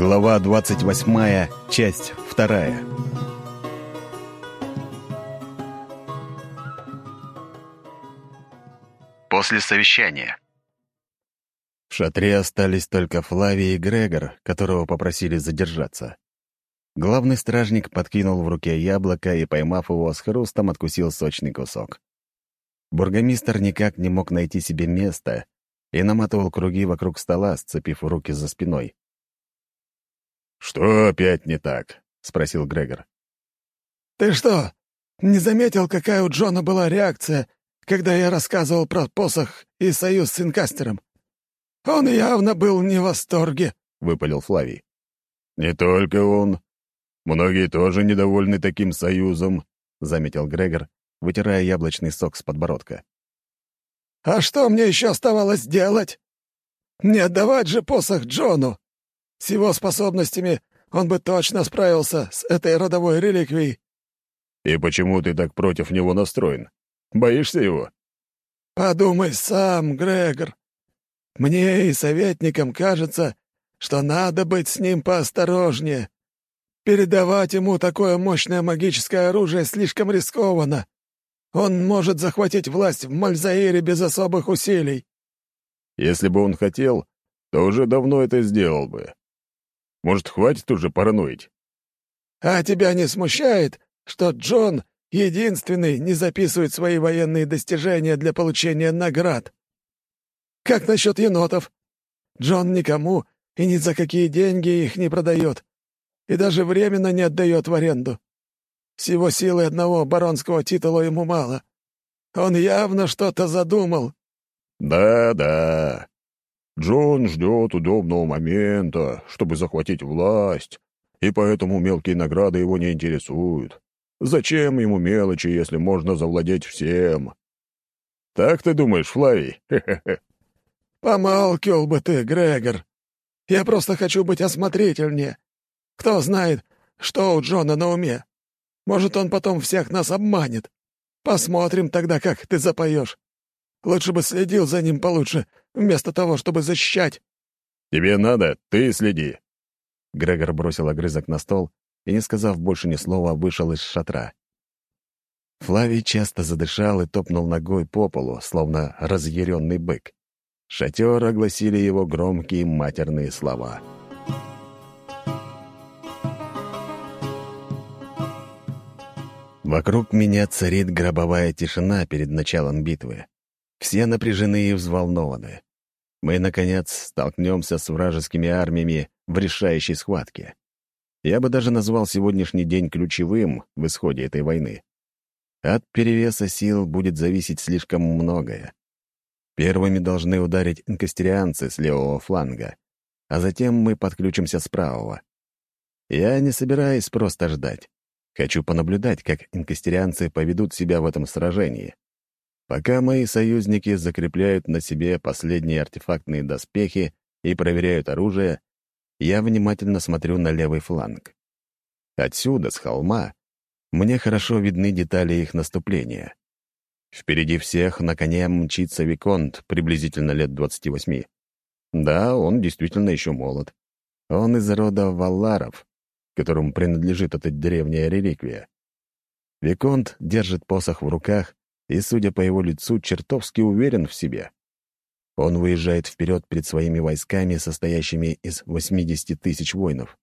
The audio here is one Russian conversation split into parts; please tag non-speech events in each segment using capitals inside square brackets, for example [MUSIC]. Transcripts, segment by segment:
Глава 28, часть 2. После совещания. В шатре остались только Флавий и Грегор, которого попросили задержаться. Главный стражник подкинул в руке яблоко и, поймав его, с хрустом откусил сочный кусок. Бургомистр никак не мог найти себе места и наматывал круги вокруг стола, сцепив руки за спиной. «Что опять не так?» — спросил Грегор. «Ты что, не заметил, какая у Джона была реакция, когда я рассказывал про посох и союз с инкастером? Он явно был не в восторге», — выпалил Флавий. «Не только он. Многие тоже недовольны таким союзом», — заметил Грегор, вытирая яблочный сок с подбородка. «А что мне еще оставалось делать? Не отдавать же посох Джону!» С его способностями он бы точно справился с этой родовой реликвией». «И почему ты так против него настроен? Боишься его?» «Подумай сам, Грегор. Мне и советникам кажется, что надо быть с ним поосторожнее. Передавать ему такое мощное магическое оружие слишком рискованно. Он может захватить власть в Мальзаире без особых усилий». «Если бы он хотел, то уже давно это сделал бы. Может, хватит уже параноить?» «А тебя не смущает, что Джон единственный не записывает свои военные достижения для получения наград? Как насчет енотов? Джон никому и ни за какие деньги их не продает, и даже временно не отдает в аренду. Всего силы одного баронского титула ему мало. Он явно что-то задумал». «Да-да», Джон ждет удобного момента, чтобы захватить власть, и поэтому мелкие награды его не интересуют. Зачем ему мелочи, если можно завладеть всем? Так ты думаешь, Флавий? Помалкивал бы ты, Грегор. Я просто хочу быть осмотрительнее. Кто знает, что у Джона на уме. Может, он потом всех нас обманет. Посмотрим тогда, как ты запоешь. Лучше бы следил за ним получше, вместо того, чтобы защищать». «Тебе надо, ты следи». Грегор бросил огрызок на стол и, не сказав больше ни слова, вышел из шатра. Флавий часто задышал и топнул ногой по полу, словно разъяренный бык. Шатер огласили его громкие матерные слова. Вокруг меня царит гробовая тишина перед началом битвы. Все напряжены и взволнованы. Мы, наконец, столкнемся с вражескими армиями в решающей схватке. Я бы даже назвал сегодняшний день ключевым в исходе этой войны. От перевеса сил будет зависеть слишком многое. Первыми должны ударить инкастерианцы с левого фланга, а затем мы подключимся с правого. Я не собираюсь просто ждать. Хочу понаблюдать, как инкастерианцы поведут себя в этом сражении. Пока мои союзники закрепляют на себе последние артефактные доспехи и проверяют оружие, я внимательно смотрю на левый фланг. Отсюда, с холма, мне хорошо видны детали их наступления. Впереди всех на коне мчится Виконт, приблизительно лет 28. Да, он действительно еще молод. Он из рода Валларов, которому принадлежит эта древняя реликвия. Виконт держит посох в руках и, судя по его лицу, чертовски уверен в себе. Он выезжает вперед перед своими войсками, состоящими из 80 тысяч воинов.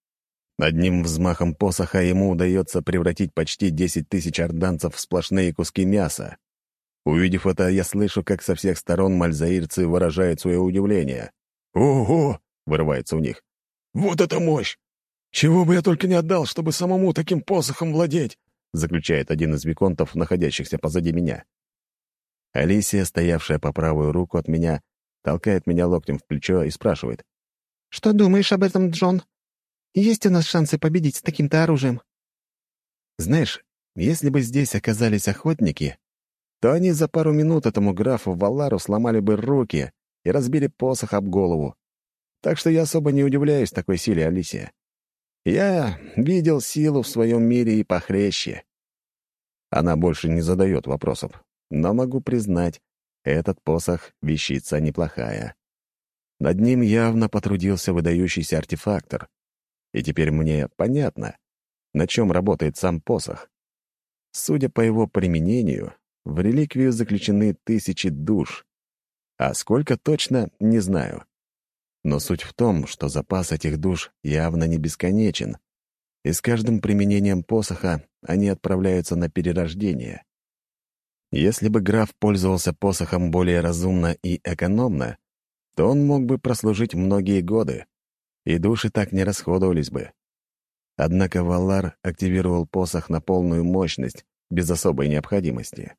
Одним взмахом посоха ему удается превратить почти 10 тысяч орданцев в сплошные куски мяса. Увидев это, я слышу, как со всех сторон мальзаирцы выражают свое удивление. «Ого!» — вырывается у них. «Вот это мощь! Чего бы я только не отдал, чтобы самому таким посохом владеть!» — заключает один из виконтов, находящихся позади меня. Алисия, стоявшая по правую руку от меня, толкает меня локтем в плечо и спрашивает. «Что думаешь об этом, Джон? Есть у нас шансы победить с таким-то оружием?» «Знаешь, если бы здесь оказались охотники, то они за пару минут этому графу Валару сломали бы руки и разбили посох об голову. Так что я особо не удивляюсь такой силе Алисия. Я видел силу в своем мире и похлеще». Она больше не задает вопросов, но могу признать, этот посох — вещица неплохая. Над ним явно потрудился выдающийся артефактор. И теперь мне понятно, на чем работает сам посох. Судя по его применению, в реликвию заключены тысячи душ. А сколько точно, не знаю. Но суть в том, что запас этих душ явно не бесконечен, и с каждым применением посоха они отправляются на перерождение. Если бы граф пользовался посохом более разумно и экономно, то он мог бы прослужить многие годы, и души так не расходовались бы. Однако Валар активировал посох на полную мощность, без особой необходимости.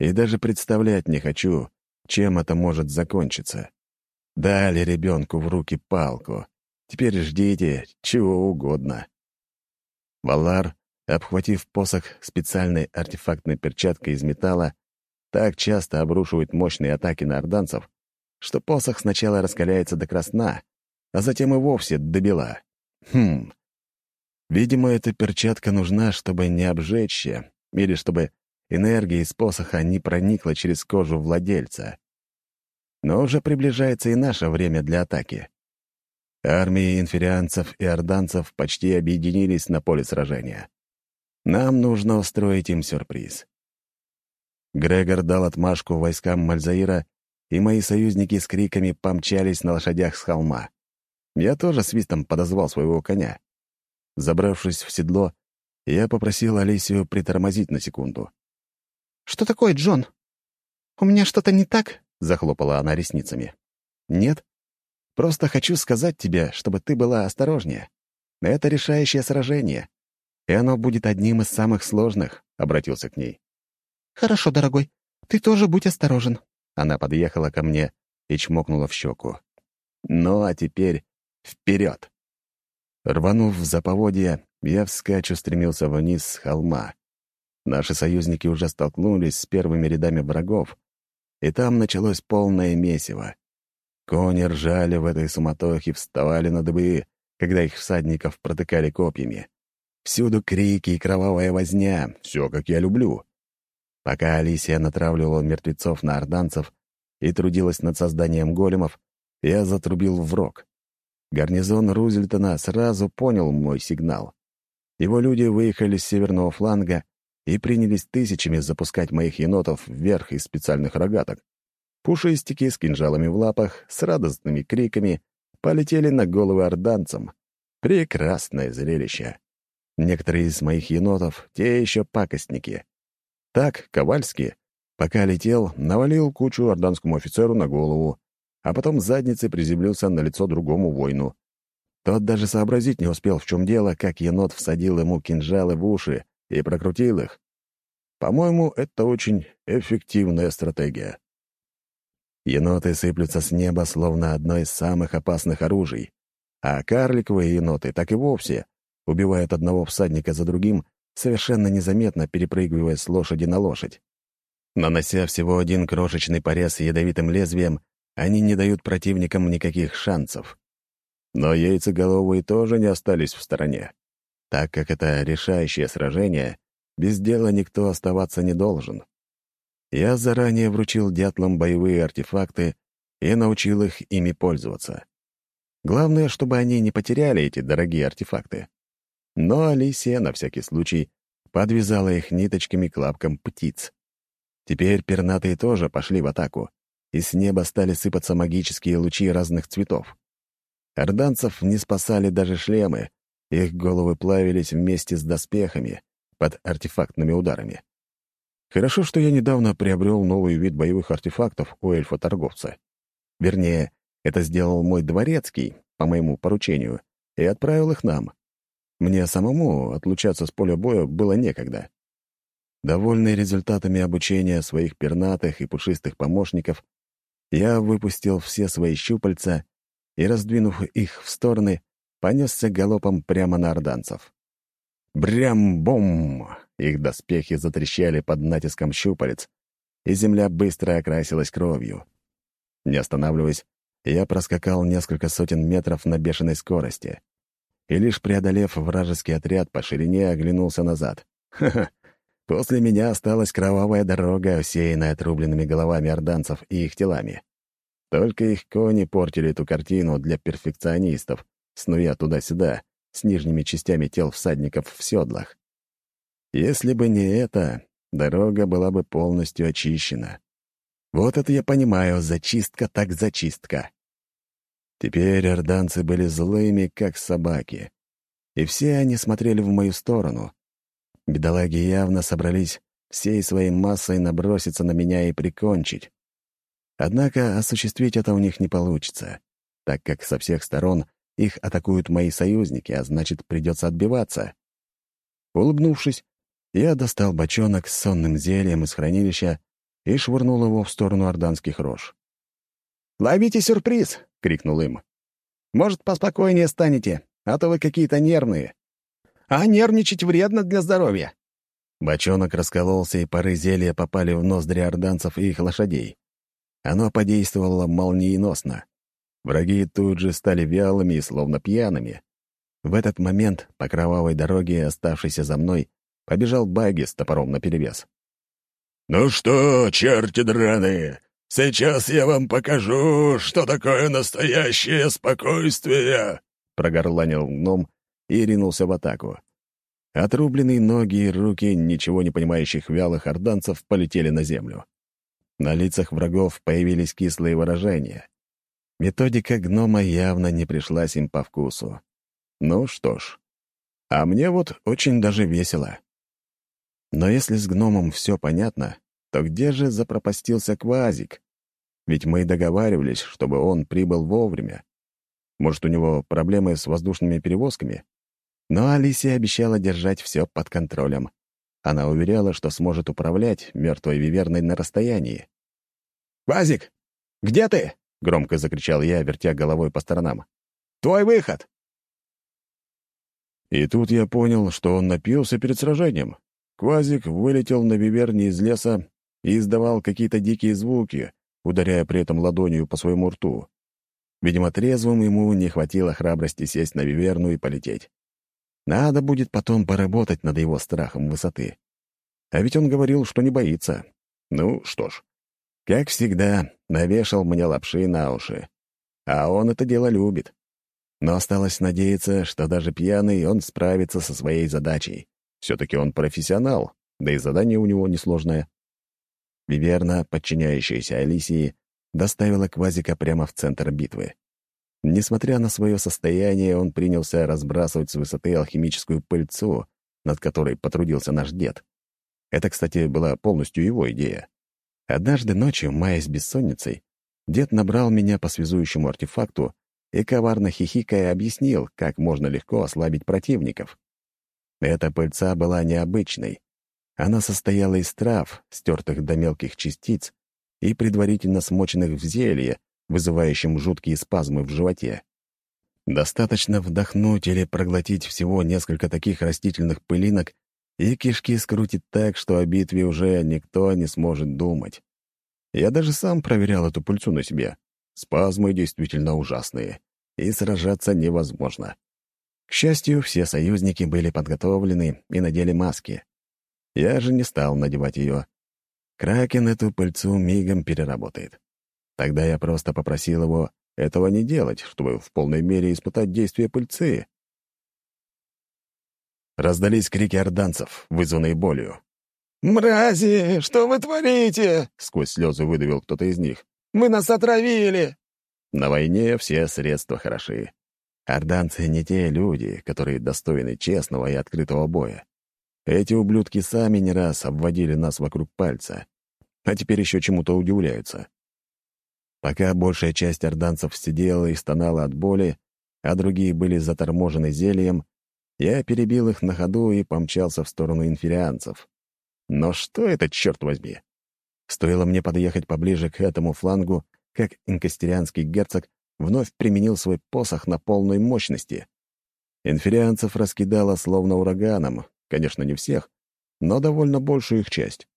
И даже представлять не хочу, чем это может закончиться. Дали ребенку в руки палку. Теперь ждите чего угодно. Валар, обхватив посох специальной артефактной перчаткой из металла, так часто обрушивает мощные атаки на орданцев, что посох сначала раскаляется до красна, а затем и вовсе до бела. Хм. Видимо, эта перчатка нужна, чтобы не обжечься, или чтобы энергия из посоха не проникла через кожу владельца. Но уже приближается и наше время для атаки. Армии инферианцев и орданцев почти объединились на поле сражения. Нам нужно устроить им сюрприз. Грегор дал отмашку войскам Мальзаира, и мои союзники с криками помчались на лошадях с холма. Я тоже свистом подозвал своего коня. Забравшись в седло, я попросил Алисию притормозить на секунду. «Что такое, Джон? У меня что-то не так?» — захлопала она ресницами. «Нет. Просто хочу сказать тебе, чтобы ты была осторожнее. Это решающее сражение, и оно будет одним из самых сложных», — обратился к ней. «Хорошо, дорогой. Ты тоже будь осторожен». Она подъехала ко мне и чмокнула в щеку. «Ну, а теперь вперед!» Рванув за поводья, я вскачу стремился вниз с холма. Наши союзники уже столкнулись с первыми рядами врагов, и там началось полное месиво. Кони ржали в этой суматохе, вставали на дыбы, когда их всадников протыкали копьями. Всюду крики и кровавая возня, все как я люблю. Пока Алисия натравливала мертвецов на орданцев и трудилась над созданием големов, я затрубил в рог. Гарнизон Рузельтона сразу понял мой сигнал. Его люди выехали с северного фланга и принялись тысячами запускать моих енотов вверх из специальных рогаток. Пушистики с кинжалами в лапах, с радостными криками полетели на головы орданцам. Прекрасное зрелище. Некоторые из моих енотов — те еще пакостники. Так, Ковальский, пока летел, навалил кучу орданскому офицеру на голову, а потом задницей приземлился на лицо другому воину. Тот даже сообразить не успел, в чем дело, как енот всадил ему кинжалы в уши и прокрутил их. По-моему, это очень эффективная стратегия. Еноты сыплются с неба, словно одно из самых опасных оружий. А карликовые еноты так и вовсе убивают одного всадника за другим, совершенно незаметно перепрыгивая с лошади на лошадь. Нанося всего один крошечный порез ядовитым лезвием, они не дают противникам никаких шансов. Но яйцеголовые тоже не остались в стороне. Так как это решающее сражение, без дела никто оставаться не должен. Я заранее вручил дятлам боевые артефакты и научил их ими пользоваться. Главное, чтобы они не потеряли эти дорогие артефакты. Но Алисия, на всякий случай, подвязала их ниточками к лапкам птиц. Теперь пернатые тоже пошли в атаку, и с неба стали сыпаться магические лучи разных цветов. Орданцев не спасали даже шлемы, их головы плавились вместе с доспехами под артефактными ударами. Хорошо, что я недавно приобрел новый вид боевых артефактов у эльфа-торговца. Вернее, это сделал мой дворецкий, по моему поручению, и отправил их нам. Мне самому отлучаться с поля боя было некогда. Довольный результатами обучения своих пернатых и пушистых помощников, я выпустил все свои щупальца и, раздвинув их в стороны, понесся галопом прямо на орданцев. Брям-бом! Их доспехи затрещали под натиском щупалец, и земля быстро окрасилась кровью. Не останавливаясь, я проскакал несколько сотен метров на бешеной скорости. И лишь преодолев вражеский отряд по ширине, оглянулся назад. Ха-ха! После меня осталась кровавая дорога, усеянная отрубленными головами орданцев и их телами. Только их кони портили эту картину для перфекционистов, снуя туда-сюда, с нижними частями тел всадников в седлах. Если бы не это, дорога была бы полностью очищена. Вот это я понимаю, зачистка так зачистка. Теперь орданцы были злыми, как собаки. И все они смотрели в мою сторону. Бедолаги явно собрались всей своей массой наброситься на меня и прикончить. Однако осуществить это у них не получится, так как со всех сторон их атакуют мои союзники, а значит, придется отбиваться. Улыбнувшись, я достал бочонок с сонным зельем из хранилища и швырнул его в сторону орданских рож. «Ловите сюрприз!» — крикнул им. «Может, поспокойнее станете, а то вы какие-то нервные. А нервничать вредно для здоровья». Бочонок раскололся, и пары зелья попали в ноздри орданцев и их лошадей. Оно подействовало молниеносно. Враги тут же стали вялыми и словно пьяными. В этот момент по кровавой дороге, оставшейся за мной, побежал Баги с топором наперевес. «Ну что, черти драные, сейчас я вам покажу, что такое настоящее спокойствие!» Прогорланил гном и ринулся в атаку. Отрубленные ноги и руки ничего не понимающих вялых орданцев полетели на землю. На лицах врагов появились кислые выражения. Методика гнома явно не пришлась им по вкусу. Ну что ж, а мне вот очень даже весело. Но если с гномом все понятно, то где же запропастился Квазик? Ведь мы договаривались, чтобы он прибыл вовремя. Может, у него проблемы с воздушными перевозками? Но Алисия обещала держать все под контролем. Она уверяла, что сможет управлять мертвой виверной на расстоянии. «Квазик, где ты?» — громко закричал я, вертя головой по сторонам. «Твой выход!» И тут я понял, что он напился перед сражением. Квазик вылетел на виверне из леса и издавал какие-то дикие звуки, ударяя при этом ладонью по своему рту. Видимо, трезвым ему не хватило храбрости сесть на виверну и полететь. Надо будет потом поработать над его страхом высоты. А ведь он говорил, что не боится. Ну что ж, как всегда, навешал мне лапши на уши. А он это дело любит. Но осталось надеяться, что даже пьяный он справится со своей задачей. Все-таки он профессионал, да и задание у него несложное. Виверна, подчиняющаяся Алисии, доставила Квазика прямо в центр битвы. Несмотря на свое состояние, он принялся разбрасывать с высоты алхимическую пыльцу, над которой потрудился наш дед. Это, кстати, была полностью его идея. Однажды ночью, маясь бессонницей, дед набрал меня по связующему артефакту и, коварно хихикая, объяснил, как можно легко ослабить противников. Эта пыльца была необычной. Она состояла из трав, стертых до мелких частиц и предварительно смоченных в зелье, вызывающем жуткие спазмы в животе. Достаточно вдохнуть или проглотить всего несколько таких растительных пылинок, и кишки скрутит так, что о битве уже никто не сможет думать. Я даже сам проверял эту пыльцу на себе. Спазмы действительно ужасные, и сражаться невозможно. К счастью, все союзники были подготовлены и надели маски. Я же не стал надевать ее. Кракен эту пыльцу мигом переработает. Тогда я просто попросил его этого не делать, чтобы в полной мере испытать действие пыльцы. Раздались крики орданцев, вызванные болью. «Мрази, что вы творите?» — сквозь слезы выдавил кто-то из них. «Мы нас отравили!» На войне все средства хороши. Орданцы не те люди, которые достойны честного и открытого боя. Эти ублюдки сами не раз обводили нас вокруг пальца, а теперь еще чему-то удивляются. Пока большая часть орданцев сидела и стонала от боли, а другие были заторможены зельем, я перебил их на ходу и помчался в сторону инферианцев. Но что это, черт возьми? Стоило мне подъехать поближе к этому флангу, как инкастерианский герцог вновь применил свой посох на полной мощности. Инферианцев раскидало словно ураганом, конечно, не всех, но довольно большую их часть.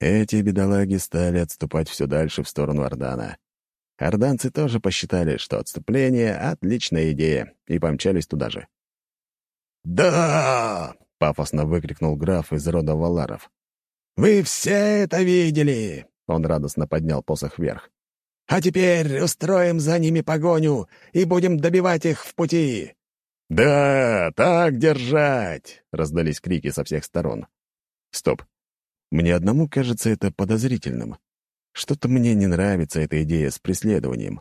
Эти бедолаги стали отступать все дальше в сторону Ордана. Орданцы тоже посчитали, что отступление — отличная идея, и помчались туда же. «Да!» — пафосно выкрикнул граф из рода Валаров. «Вы все это видели!» — он радостно поднял посох вверх. А теперь устроим за ними погоню и будем добивать их в пути. «Да, так держать!» — раздались крики со всех сторон. «Стоп. Мне одному кажется это подозрительным. Что-то мне не нравится эта идея с преследованием.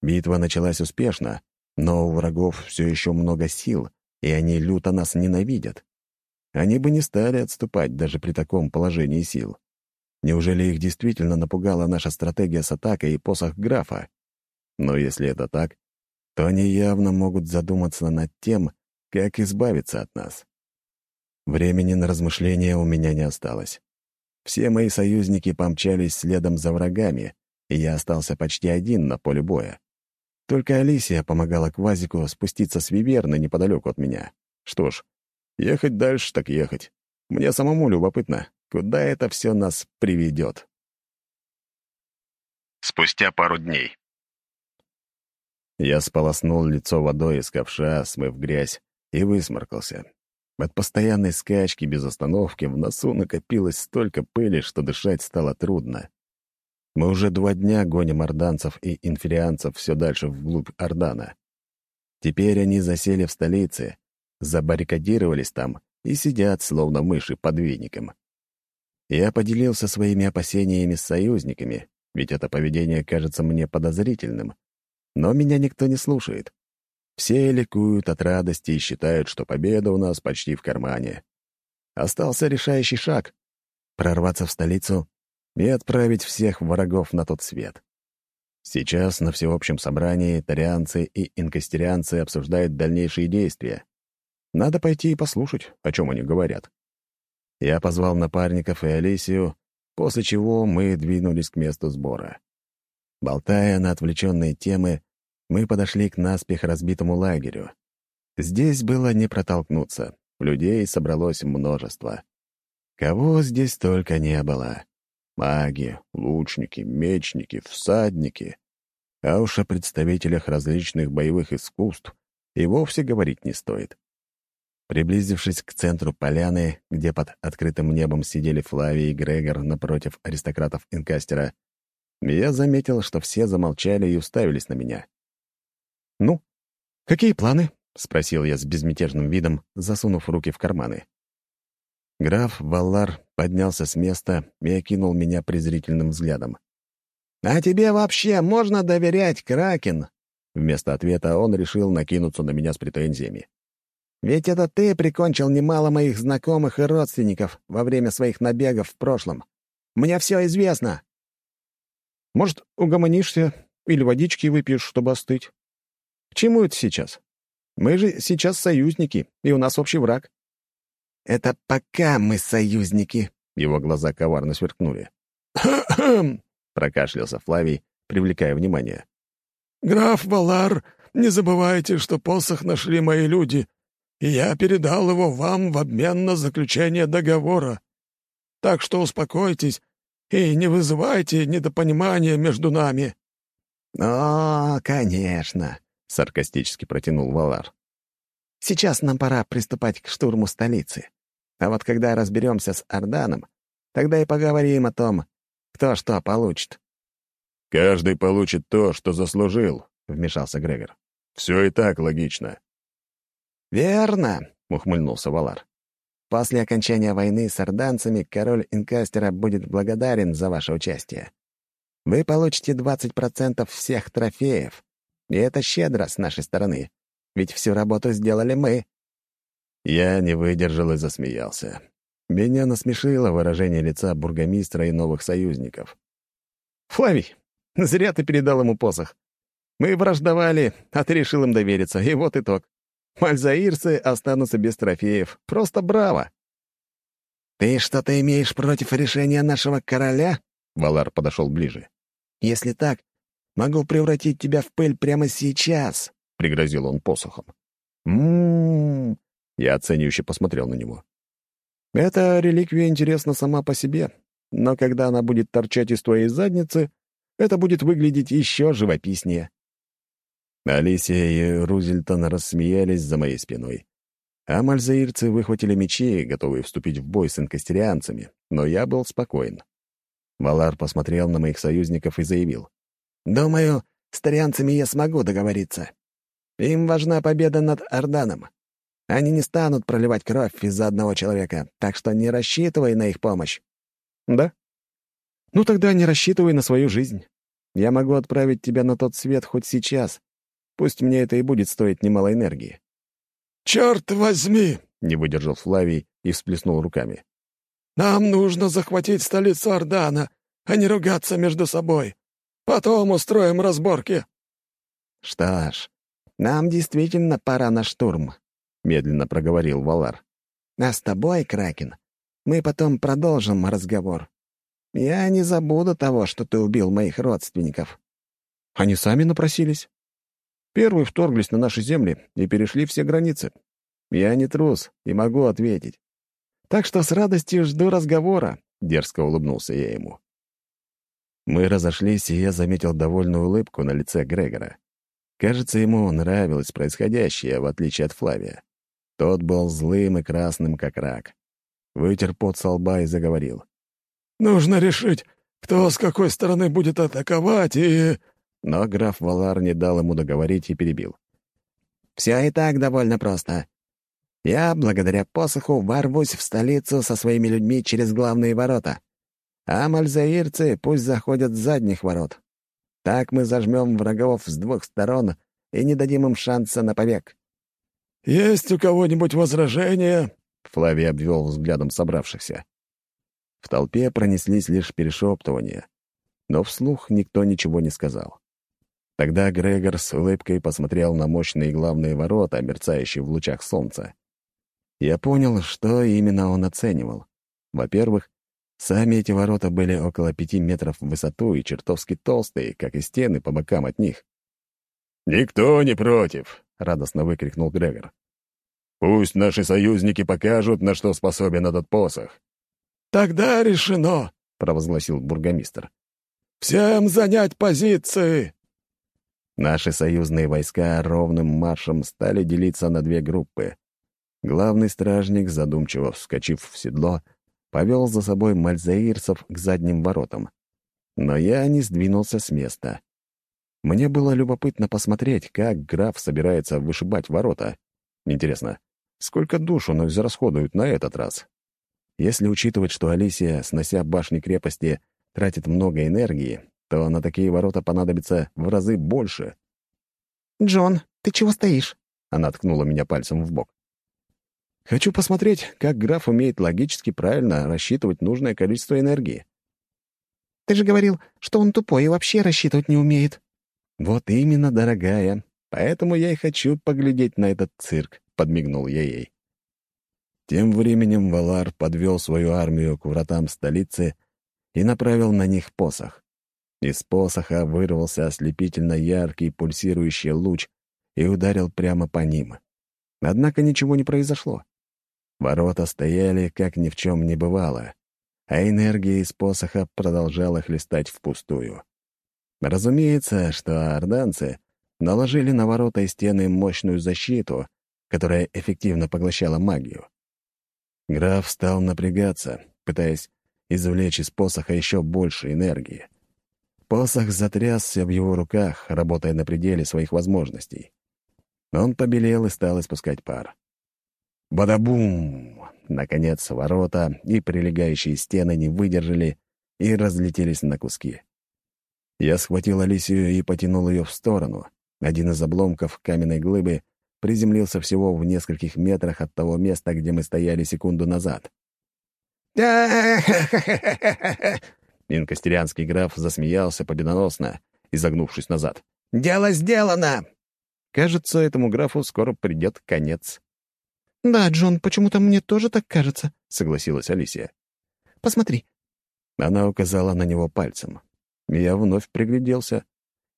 Битва началась успешно, но у врагов все еще много сил, и они люто нас ненавидят. Они бы не стали отступать даже при таком положении сил. Неужели их действительно напугала наша стратегия с атакой и посох графа? Но если это так, то они явно могут задуматься над тем, как избавиться от нас. Времени на размышления у меня не осталось. Все мои союзники помчались следом за врагами, и я остался почти один на поле боя. Только Алисия помогала Квазику спуститься с Виверны неподалеку от меня. Что ж, ехать дальше так ехать. Мне самому любопытно, куда это все нас приведет. Спустя пару дней. Я сполоснул лицо водой из ковша, смыв грязь, и высморкался. От постоянной скачки без остановки в носу накопилось столько пыли, что дышать стало трудно. Мы уже два дня гоним орданцев и инферианцев все дальше вглубь Ордана. Теперь они засели в столице, забаррикадировались там и сидят, словно мыши, под веником. Я поделился своими опасениями с союзниками, ведь это поведение кажется мне подозрительным. Но меня никто не слушает. Все ликуют от радости и считают, что победа у нас почти в кармане. Остался решающий шаг — прорваться в столицу и отправить всех врагов на тот свет. Сейчас на всеобщем собрании тарианцы и инкастерианцы обсуждают дальнейшие действия. Надо пойти и послушать, о чем они говорят. Я позвал напарников и Алисию, после чего мы двинулись к месту сбора. Болтая на отвлеченные темы, мы подошли к наспех разбитому лагерю. Здесь было не протолкнуться, людей собралось множество. Кого здесь только не было. Маги, лучники, мечники, всадники. А уж о представителях различных боевых искусств и вовсе говорить не стоит. Приблизившись к центру поляны, где под открытым небом сидели Флавий и Грегор напротив аристократов Инкастера, я заметил, что все замолчали и уставились на меня. «Ну, какие планы?» — спросил я с безмятежным видом, засунув руки в карманы. Граф Валлар поднялся с места и окинул меня презрительным взглядом. «А тебе вообще можно доверять, Кракен?» Вместо ответа он решил накинуться на меня с претензиями. «Ведь это ты прикончил немало моих знакомых и родственников во время своих набегов в прошлом. Мне все известно». «Может, угомонишься или водички выпьешь, чтобы остыть?» К чему это сейчас? Мы же сейчас союзники, и у нас общий враг». «Это пока мы союзники», — его глаза коварно сверкнули. «Хм-хм», [COUGHS] — прокашлялся Флавий, привлекая внимание. «Граф Валар, не забывайте, что посох нашли мои люди, и я передал его вам в обмен на заключение договора. Так что успокойтесь и не вызывайте недопонимания между нами». «О, конечно. — саркастически протянул Валар. «Сейчас нам пора приступать к штурму столицы. А вот когда разберемся с Орданом, тогда и поговорим о том, кто что получит». «Каждый получит то, что заслужил», — вмешался Грегор. «Все и так логично». «Верно», — ухмыльнулся Валар. «После окончания войны с орданцами король Инкастера будет благодарен за ваше участие. Вы получите 20% всех трофеев, и это щедро с нашей стороны, ведь всю работу сделали мы». Я не выдержал и засмеялся. Меня насмешило выражение лица бургомистра и новых союзников. «Флавий, зря ты передал ему посох. Мы враждовали, а ты решил им довериться, и вот итог. Мальзаирцы останутся без трофеев. Просто браво!» «Ты что-то имеешь против решения нашего короля?» Валар подошел ближе. «Если так, Могу превратить тебя в пыль прямо сейчас», — пригрозил он посохом. «М-м-м...» Я оценивающе посмотрел на него. «Эта реликвия интересна сама по себе, но когда она будет торчать из твоей задницы, это будет выглядеть еще живописнее». Алисия и Рузельтон рассмеялись за моей спиной. А мальзаирцы выхватили мечи, готовые вступить в бой с инкастерианцами, но я был спокоен. Валар посмотрел на моих союзников и заявил. Думаю, с тарианцами я смогу договориться. Им важна победа над Орданом. Они не станут проливать кровь из-за одного человека, так что не рассчитывай на их помощь». «Да? Ну тогда не рассчитывай на свою жизнь. Я могу отправить тебя на тот свет хоть сейчас. Пусть мне это и будет стоить немало энергии». «Черт возьми!» — не выдержал Флавий и всплеснул руками. «Нам нужно захватить столицу Ордана, а не ругаться между собой. Потом устроим разборки». «Что ж, нам действительно пора на штурм», — медленно проговорил Валар. «А с тобой, Кракен, мы потом продолжим разговор. Я не забуду того, что ты убил моих родственников». «Они сами напросились. Первые вторглись на наши земли и перешли все границы. Я не трус и могу ответить. Так что с радостью жду разговора», — дерзко улыбнулся я ему. Мы разошлись, и я заметил довольную улыбку на лице Грегора. Кажется, ему нравилось происходящее, в отличие от Флавия. Тот был злым и красным, как рак. Вытер пот со лба и заговорил. «Нужно решить, кто с какой стороны будет атаковать, и...» Но граф Валар не дал ему договорить и перебил. «Все и так довольно просто. Я, благодаря посоху, ворвусь в столицу со своими людьми через главные ворота. А мальзаирцы пусть заходят с задних ворот. Так мы зажмем врагов с двух сторон и не дадим им шанса на побег. «Есть у кого-нибудь возражения?» Флавий обвел взглядом собравшихся. В толпе пронеслись лишь перешептывания, но вслух никто ничего не сказал. Тогда Грегор с улыбкой посмотрел на мощные главные ворота, мерцающие в лучах солнца. Я понял, что именно он оценивал. Во-первых, сами эти ворота были около пяти метров в высоту и чертовски толстые, как и стены по бокам от них. «Никто не против!» — радостно выкрикнул Грегор. «Пусть наши союзники покажут, на что способен этот посох». «Тогда решено», — провозгласил бургомистр. «Всем занять позиции!» Наши союзные войска ровным маршем стали делиться на две группы. Главный стражник, задумчиво вскочив в седло, повел за собой мальзаирцев к задним воротам. Но я не сдвинулся с места. Мне было любопытно посмотреть, как граф собирается вышибать ворота. Интересно, сколько душ он израсходует на этот раз? Если учитывать, что Алисия, снося башни крепости, тратит много энергии, то на такие ворота понадобится в разы больше. «Джон, ты чего стоишь?» Она ткнула меня пальцем в бок. «Хочу посмотреть, как граф умеет логически правильно рассчитывать нужное количество энергии». «Ты же говорил, что он тупой и вообще рассчитывать не умеет». «Вот именно, дорогая. Поэтому я и хочу поглядеть на этот цирк», — подмигнул я ей. Тем временем Валар подвел свою армию к вратам столицы и направил на них посох. Из посоха вырвался ослепительно яркий пульсирующий луч и ударил прямо по ним. Однако ничего не произошло. Ворота стояли, как ни в чем не бывало, а энергия из посоха продолжала хлестать впустую. Разумеется, что орданцы наложили на ворота и стены мощную защиту, которая эффективно поглощала магию. Граф стал напрягаться, пытаясь извлечь из посоха еще больше энергии. Посох затрясся в его руках, работая на пределе своих возможностей. Он побелел и стал испускать пар. Бадабум! Наконец, ворота и прилегающие стены не выдержали и разлетелись на куски. Я схватил Алисию и потянул ее в сторону. Один из обломков каменной глыбы приземлился всего в нескольких метрах от того места, где мы стояли секунду назад. [LAUGHS] Инкастерианский граф засмеялся победоносно, изогнувшись назад. «Дело сделано!» Кажется, этому графу скоро придет конец. «Да, Джон, почему-то мне тоже так кажется», — согласилась Алисия. «Посмотри». Она указала на него пальцем. Я вновь пригляделся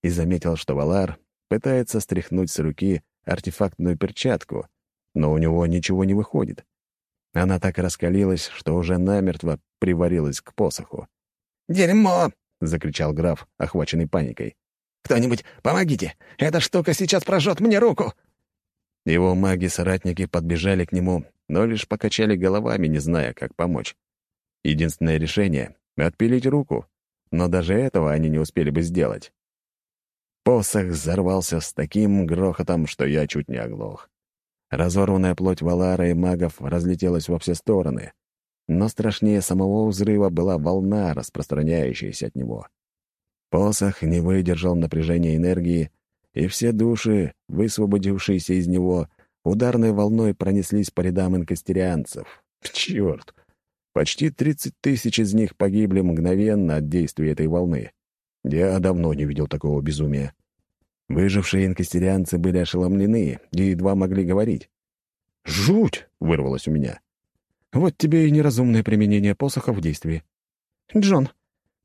и заметил, что Валар пытается стряхнуть с руки артефактную перчатку, но у него ничего не выходит. Она так раскалилась, что уже намертво приварилась к посоху. «Дерьмо!» — закричал граф, охваченный паникой. «Кто-нибудь, помогите! Эта штука сейчас прожжет мне руку!» Его маги-соратники подбежали к нему, но лишь покачали головами, не зная, как помочь. Единственное решение — отпилить руку, но даже этого они не успели бы сделать. Посох взорвался с таким грохотом, что я чуть не оглох. Разорванная плоть Валара и магов разлетелась во все стороны. Но страшнее самого взрыва была волна, распространяющаяся от него. Посох не выдержал напряжения энергии, и все души, высвободившиеся из него, ударной волной пронеслись по рядам инкастерианцев. Черт! Почти 30 тысяч из них погибли мгновенно от действия этой волны. Я давно не видел такого безумия. Выжившие инкастерианцы были ошеломлены и едва могли говорить. «Жуть!» — вырвалось у меня. «Вот тебе и неразумное применение посоха в действии». «Джон,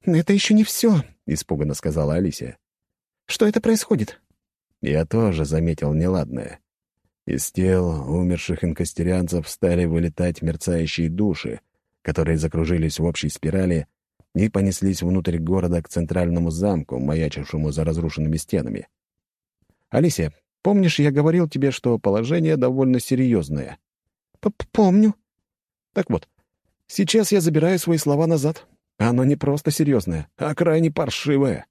это еще не все», — испуганно сказала Алисия. «Что это происходит?» Я тоже заметил неладное. Из тел умерших инкастерианцев стали вылетать мерцающие души, которые закружились в общей спирали и понеслись внутрь города к центральному замку, маячившему за разрушенными стенами. «Алисия, помнишь, я говорил тебе, что положение довольно серьезное?» П «Помню». «Так вот, сейчас я забираю свои слова назад. Оно не просто серьезное, а крайне паршивое.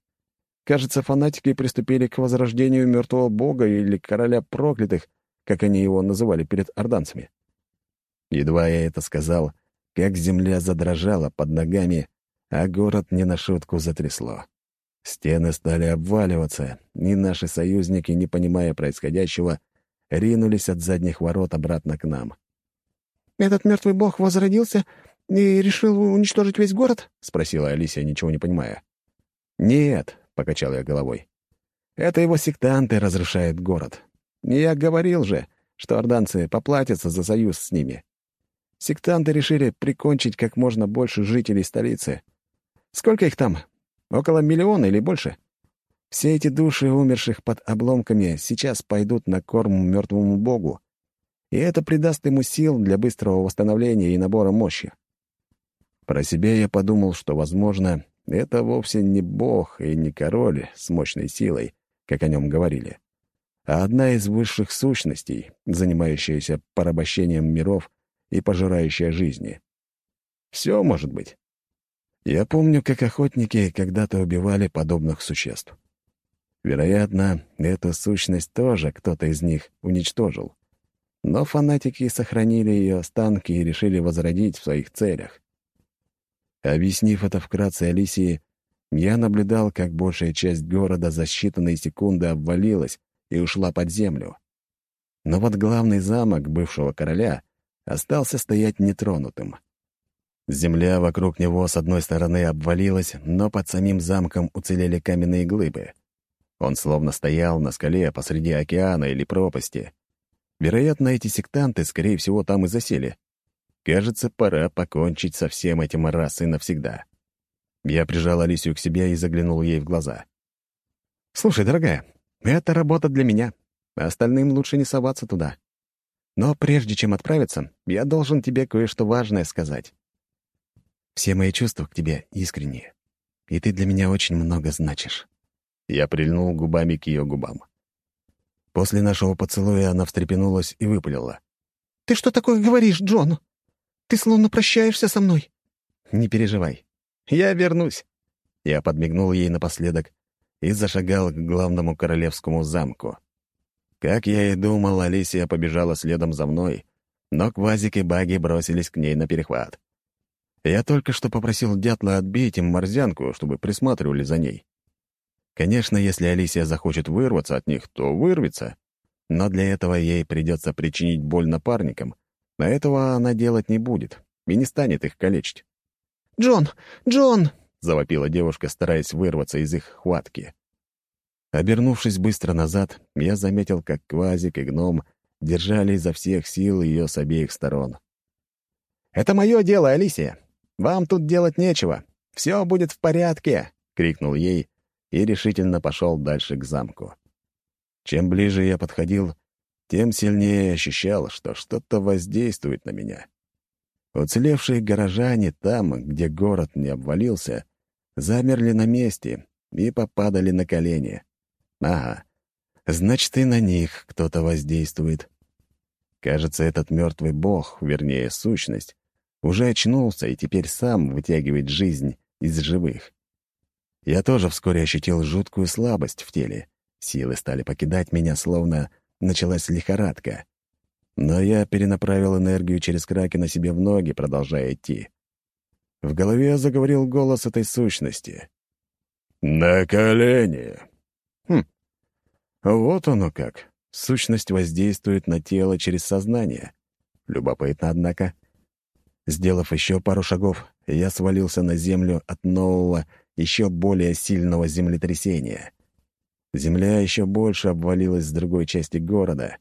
Кажется, фанатики приступили к возрождению мертвого бога или короля проклятых, как они его называли перед орданцами. Едва я это сказал, как земля задрожала под ногами, а город не на шутку затрясло. Стены стали обваливаться, и наши союзники, не понимая происходящего, ринулись от задних ворот обратно к нам. «Этот мертвый бог возродился и решил уничтожить весь город?» — спросила Алисия, ничего не понимая. «Нет», — покачал я головой. «Это его сектанты разрушают город. Я говорил же, что орданцы поплатятся за союз с ними. Сектанты решили прикончить как можно больше жителей столицы. Сколько их там? Около миллиона или больше? Все эти души умерших под обломками сейчас пойдут на корм мертвому богу, и это придаст ему сил для быстрого восстановления и набора мощи. Про себя я подумал, что, возможно, это вовсе не бог и не король с мощной силой, как о нем говорили, а одна из высших сущностей, занимающаяся порабощением миров и пожирающая жизни. Все может быть. Я помню, как охотники когда-то убивали подобных существ. Вероятно, эту сущность тоже кто-то из них уничтожил. Но фанатики сохранили ее останки и решили возродить в своих целях. Объяснив это вкратце Алисии, я наблюдал, как большая часть города за считанные секунды обвалилась и ушла под землю. Но вот главный замок бывшего короля остался стоять нетронутым. Земля вокруг него с одной стороны обвалилась, но под самим замком уцелели каменные глыбы. Он словно стоял на скале посреди океана или пропасти. Вероятно, эти сектанты, скорее всего, там и засели. Кажется, пора покончить со всем этим раз и навсегда. Я прижал Алисию к себе и заглянул ей в глаза. «Слушай, дорогая, это работа для меня. Остальным лучше не соваться туда. Но прежде чем отправиться, я должен тебе кое-что важное сказать. Все мои чувства к тебе искренние, и ты для меня очень много значишь». Я прильнул губами к ее губам. После нашего поцелуя она встрепенулась и выпалила. «Ты что такое говоришь, Джон? Ты словно прощаешься со мной». «Не переживай. Я вернусь». Я подмигнул ей напоследок и зашагал к главному королевскому замку. Как я и думал, Алисия побежала следом за мной, но Квазик и Баги бросились к ней на перехват. Я только что попросил дятла отбить им морзянку, чтобы присматривали за ней. Конечно, если Алисия захочет вырваться от них, то вырвется. Но для этого ей придется причинить боль напарникам, а этого она делать не будет и не станет их калечить. «Джон! Джон!» — завопила девушка, стараясь вырваться из их хватки. Обернувшись быстро назад, я заметил, как Квазик и гном держали изо всех сил ее с обеих сторон. «Это мое дело, Алисия. «Вам тут делать нечего. Все будет в порядке!» — крикнул ей и решительно пошел дальше к замку. Чем ближе я подходил, тем сильнее ощущал, что что-то воздействует на меня. Уцелевшие горожане там, где город не обвалился, замерли на месте и попадали на колени. Ага, значит, и на них кто-то воздействует. Кажется, этот мертвый бог, вернее, сущность, уже очнулся и теперь сам вытягивает жизнь из живых. Я тоже вскоре ощутил жуткую слабость в теле Силы стали покидать меня, словно началась лихорадка. Но я перенаправил энергию через Кракена себе в ноги, продолжая идти. В голове заговорил голос этой сущности. «На колени!» Хм, вот оно как. Сущность воздействует на тело через сознание. Любопытно, однако. Сделав еще пару шагов, я свалился на землю от нового, еще более сильного землетрясения. Земля еще больше обвалилась с другой части города,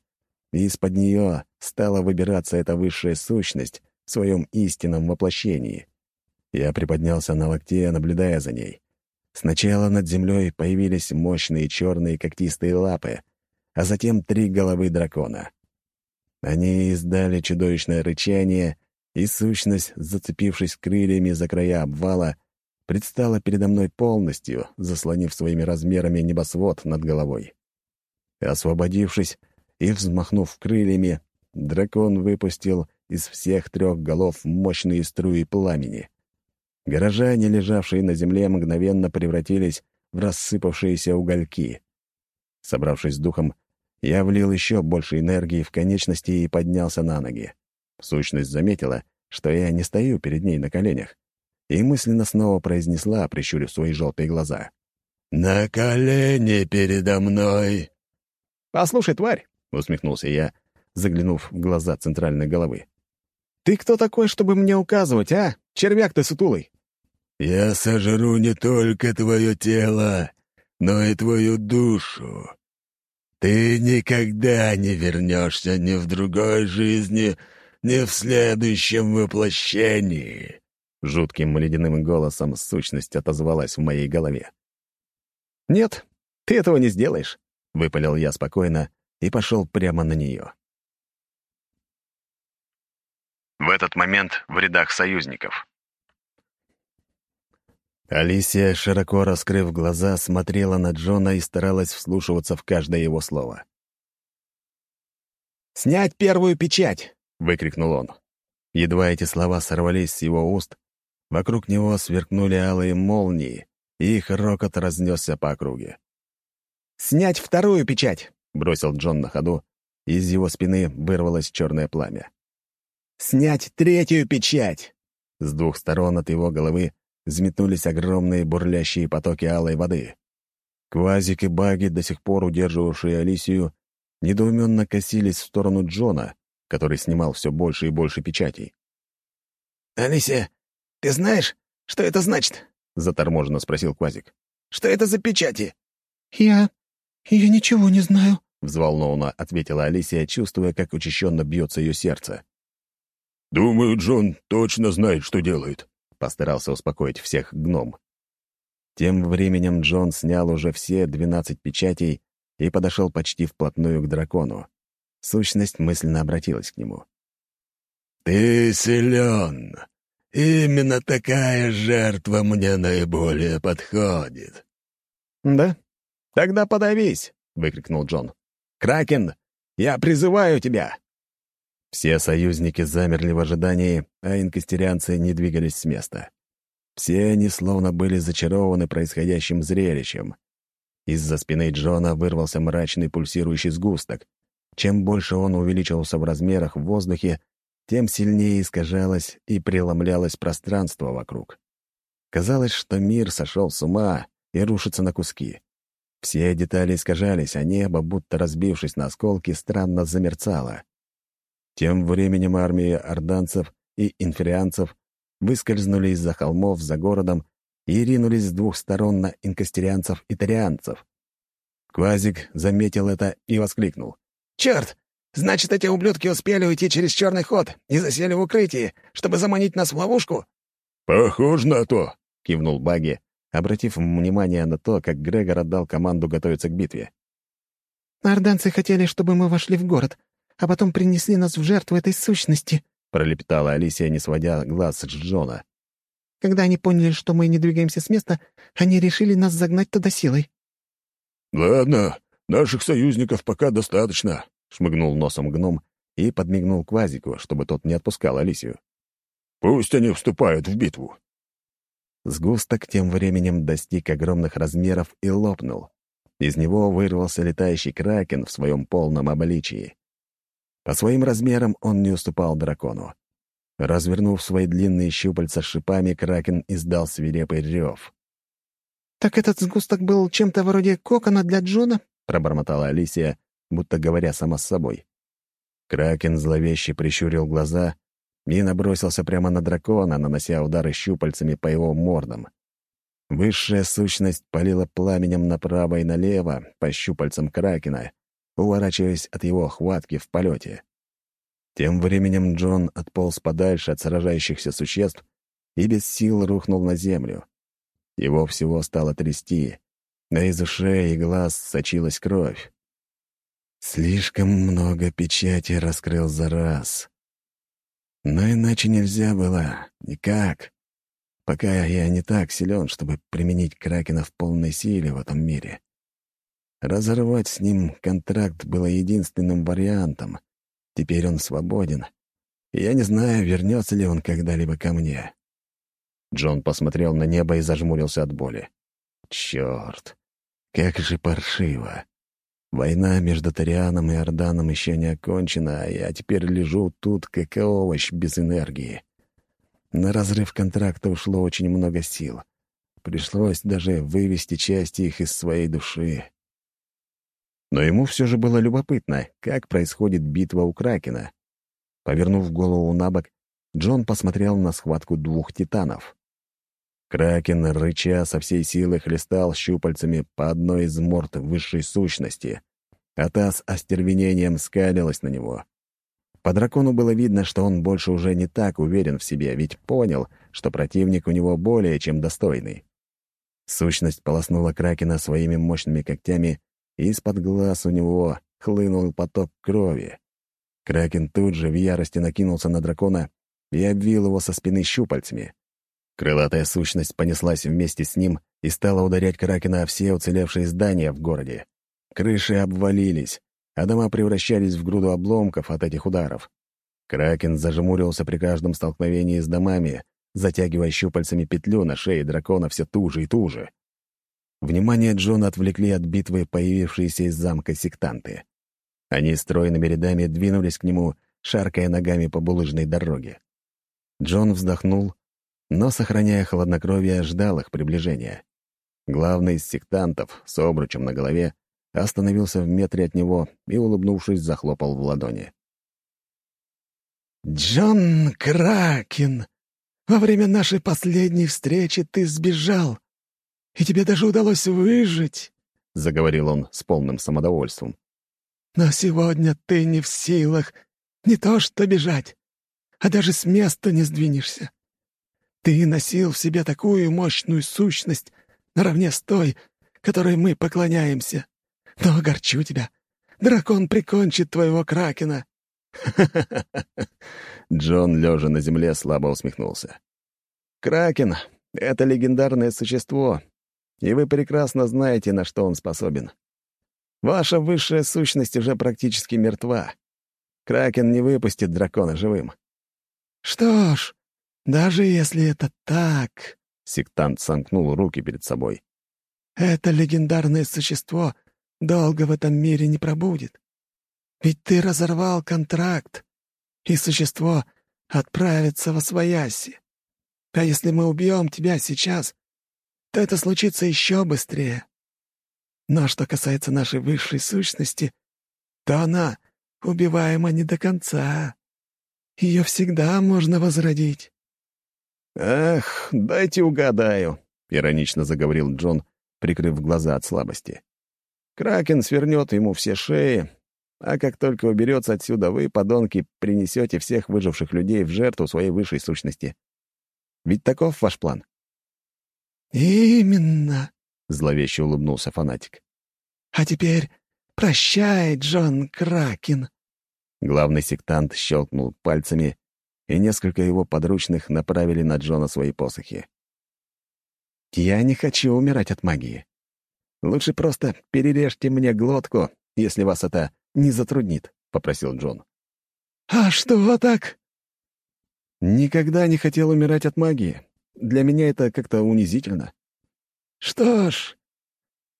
и из-под нее стала выбираться эта высшая сущность в своем истинном воплощении. Я приподнялся на локте, наблюдая за ней. Сначала над землей появились мощные черные когтистые лапы, а затем три головы дракона. Они издали чудовищное рычание, и сущность, зацепившись крыльями за края обвала, предстала передо мной полностью, заслонив своими размерами небосвод над головой. Освободившись и взмахнув крыльями, дракон выпустил из всех трех голов мощные струи пламени. Горожане, лежавшие на земле, мгновенно превратились в рассыпавшиеся угольки. Собравшись с духом, я влил еще больше энергии в конечности и поднялся на ноги. Сущность заметила, что я не стою перед ней на коленях, и мысленно снова произнесла, прищурив свои желтые глаза. «На колени передо мной!» «Послушай, тварь!» — усмехнулся я, заглянув в глаза центральной головы. «Ты кто такой, чтобы мне указывать, а? Червяк ты сутулый!» «Я сожру не только твое тело, но и твою душу. Ты никогда не вернешься ни в другой жизни, ни в следующем воплощении. Жутким ледяным голосом сущность отозвалась в моей голове. «Нет, ты этого не сделаешь», — выпалил я спокойно и пошел прямо на нее. В этот момент в рядах союзников. Алисия, широко раскрыв глаза, смотрела на Джона и старалась вслушиваться в каждое его слово. «Снять первую печать!» — выкрикнул он. Едва эти слова сорвались с его уст, Вокруг него сверкнули алые молнии, и их рокот разнесся по округе. «Снять вторую печать!» — бросил Джон на ходу, и из его спины вырвалось черное пламя. «Снять третью печать!» С двух сторон от его головы взметнулись огромные бурлящие потоки алой воды. Квазик и Баги, до сих пор удерживавшие Алисию, недоуменно косились в сторону Джона, который снимал все больше и больше печатей. «Алисия, «Ты знаешь, что это значит?» — заторможенно спросил Квазик. «Что это за печати?» «Я... я ничего не знаю», — взволнованно ответила Алисия, чувствуя, как учащенно бьется ее сердце. «Думаю, Джон точно знает, что делает», — постарался успокоить всех гном. Тем временем Джон снял уже все двенадцать печатей и подошел почти вплотную к дракону. Сущность мысленно обратилась к нему. «Ты силен, Именно такая жертва мне наиболее подходит». «Да? Тогда подавись!» — выкрикнул Джон. «Кракен, я призываю тебя!» Все союзники замерли в ожидании, а инкастерианцы не двигались с места. Все они словно были зачарованы происходящим зрелищем. Из-за спины Джона вырвался мрачный пульсирующий сгусток. Чем больше он увеличивался в размерах в воздухе, тем сильнее искажалось и преломлялось пространство вокруг. Казалось, что мир сошел с ума и рушится на куски. Все детали искажались, а небо, будто разбившись на осколки, странно замерцало. Тем временем армии орданцев и инферианцев выскользнули из-за холмов за городом и ринулись с двух сторон на инкастерианцев и тарианцев. Квазик заметил это и воскликнул. «Черт! Значит, эти ублюдки успели уйти через черный ход и засели в укрытии, чтобы заманить нас в ловушку?» «Похоже на то», — кивнул Баги, обратив внимание на то, как Грегор отдал команду готовиться к битве. «Орданцы хотели, чтобы мы вошли в город, а потом принесли нас в жертву этой сущности», — пролепетала Алисия, не сводя глаз с Джона. «Когда они поняли, что мы не двигаемся с места, они решили нас загнать туда силой». «Ладно, наших союзников пока достаточно», — шмыгнул носом гном и подмигнул Квазику, чтобы тот не отпускал Алисию. «Пусть они вступают в битву». Сгусток тем временем достиг огромных размеров и лопнул. Из него вырвался летающий кракен в своем полном обличии. По своим размерам он не уступал дракону. Развернув свои длинные щупальца с шипами, кракен издал свирепый рев. «Так этот сгусток был чем-то вроде кокона для Джона?» — пробормотала Алисия, будто говоря сама с собой. Кракен зловеще прищурил глаза и набросился прямо на дракона, нанося удары щупальцами по его мордам. Высшая сущность палила пламенем направо и налево по щупальцам Кракена, уворачиваясь от его хватки в полете. Тем временем Джон отполз подальше от сражающихся существ и без сил рухнул на землю. Его всего стало трясти, а из ушей и глаз сочилась кровь. Слишком много печати раскрыл за раз. Но иначе нельзя было. Никак. Пока я не так силен, чтобы применить Кракена в полной силе в этом мире. Разорвать с ним контракт было единственным вариантом. Теперь он свободен. я не знаю, вернется ли он когда-либо ко мне. Джон посмотрел на небо и зажмурился от боли. Черт, как же паршиво. Война между Торианом и Орданом еще не окончена, а я теперь лежу тут, как овощ, без энергии. На разрыв контракта ушло очень много сил. Пришлось даже вывести части их из своей души. Но ему все же было любопытно, как происходит битва у Кракена. Повернув голову на бок, Джон посмотрел на схватку двух титанов. Кракен, рыча, со всей силы хлестал щупальцами по одной из морд высшей сущности, а та с остервенением скалилась на него. По дракону было видно, что он больше уже не так уверен в себе, ведь понял, что противник у него более чем достойный. Сущность полоснула Кракена своими мощными когтями, и из-под глаз у него хлынул поток крови. Кракен тут же в ярости накинулся на дракона и обвил его со спины щупальцами. Крылатая сущность понеслась вместе с ним и стала ударять Кракена о все уцелевшие здания в городе. Крыши обвалились, а дома превращались в груду обломков от этих ударов. Кракен зажмурился при каждом столкновении с домами, затягивая щупальцами петлю на шее дракона все туже и туже. Внимание Джона отвлекли от битвы появившиеся из замка сектанты. Они стройными рядами двинулись к нему, шаркая ногами по булыжной дороге. Джон вздохнул но, сохраняя хладнокровие, ждал их приближения. Главный из сектантов с обручем на голове остановился в метре от него и, улыбнувшись, захлопал в ладони. «Джон Кракен, во время нашей последней встречи ты сбежал, и тебе даже удалось выжить», — заговорил он с полным самодовольством. «Но сегодня ты не в силах не то что бежать, а даже с места не сдвинешься. Ты носил в себе такую мощную сущность наравне с той, которой мы поклоняемся. Но огорчу тебя. Дракон прикончит твоего кракена. [LAUGHS] Джон, лежа на земле, слабо усмехнулся. «Кракен — это легендарное существо, и вы прекрасно знаете, на что он способен. Ваша высшая сущность уже практически мертва. Кракен не выпустит дракона живым». «Что ж, «Даже если это так...» — сектант сомкнул руки перед собой. «Это легендарное существо долго в этом мире не пробудет. Ведь ты разорвал контракт, и существо отправится во свояси. А если мы убьем тебя сейчас, то это случится еще быстрее. Но что касается нашей высшей сущности, то она убиваема не до конца. Ее всегда можно возродить. «Ах, дайте угадаю», — иронично заговорил Джон, прикрыв глаза от слабости. «Кракен свернет ему все шеи, а как только уберется отсюда, вы, подонки, принесете всех выживших людей в жертву своей высшей сущности. Ведь таков ваш план?» «Именно», — зловеще улыбнулся фанатик. «А теперь прощай, Джон Кракен». Главный сектант щелкнул пальцами, и несколько его подручных направили на Джона свои посохи. «Я не хочу умирать от магии. Лучше просто перережьте мне глотку, если вас это не затруднит», — попросил Джон. «А что так?» «Никогда не хотел умирать от магии. Для меня это как-то унизительно». «Что ж,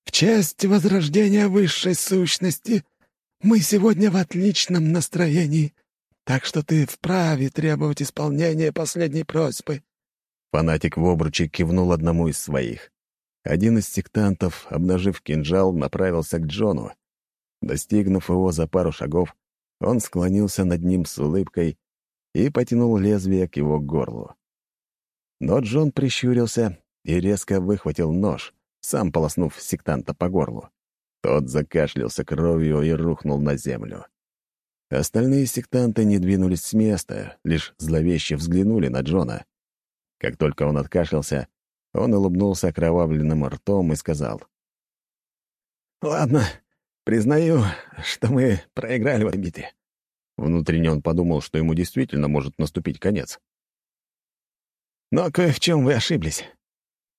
В честь возрождения высшей сущности мы сегодня в отличном настроении, так что ты вправе требовать исполнения последней просьбы». Фанатик в обруче кивнул одному из своих. Один из сектантов, обнажив кинжал, направился к Джону. Достигнув его за пару шагов, он склонился над ним с улыбкой и потянул лезвие к его горлу. Но Джон прищурился и резко выхватил нож, сам полоснув сектанта по горлу. Тот закашлялся кровью и рухнул на землю. Остальные сектанты не двинулись с места, лишь зловеще взглянули на Джона. Как только он откашлялся, он улыбнулся окровавленным ртом и сказал. «Ладно, признаю, что мы проиграли в этой Внутренне он подумал, что ему действительно может наступить конец. «Но кое в чем вы ошиблись.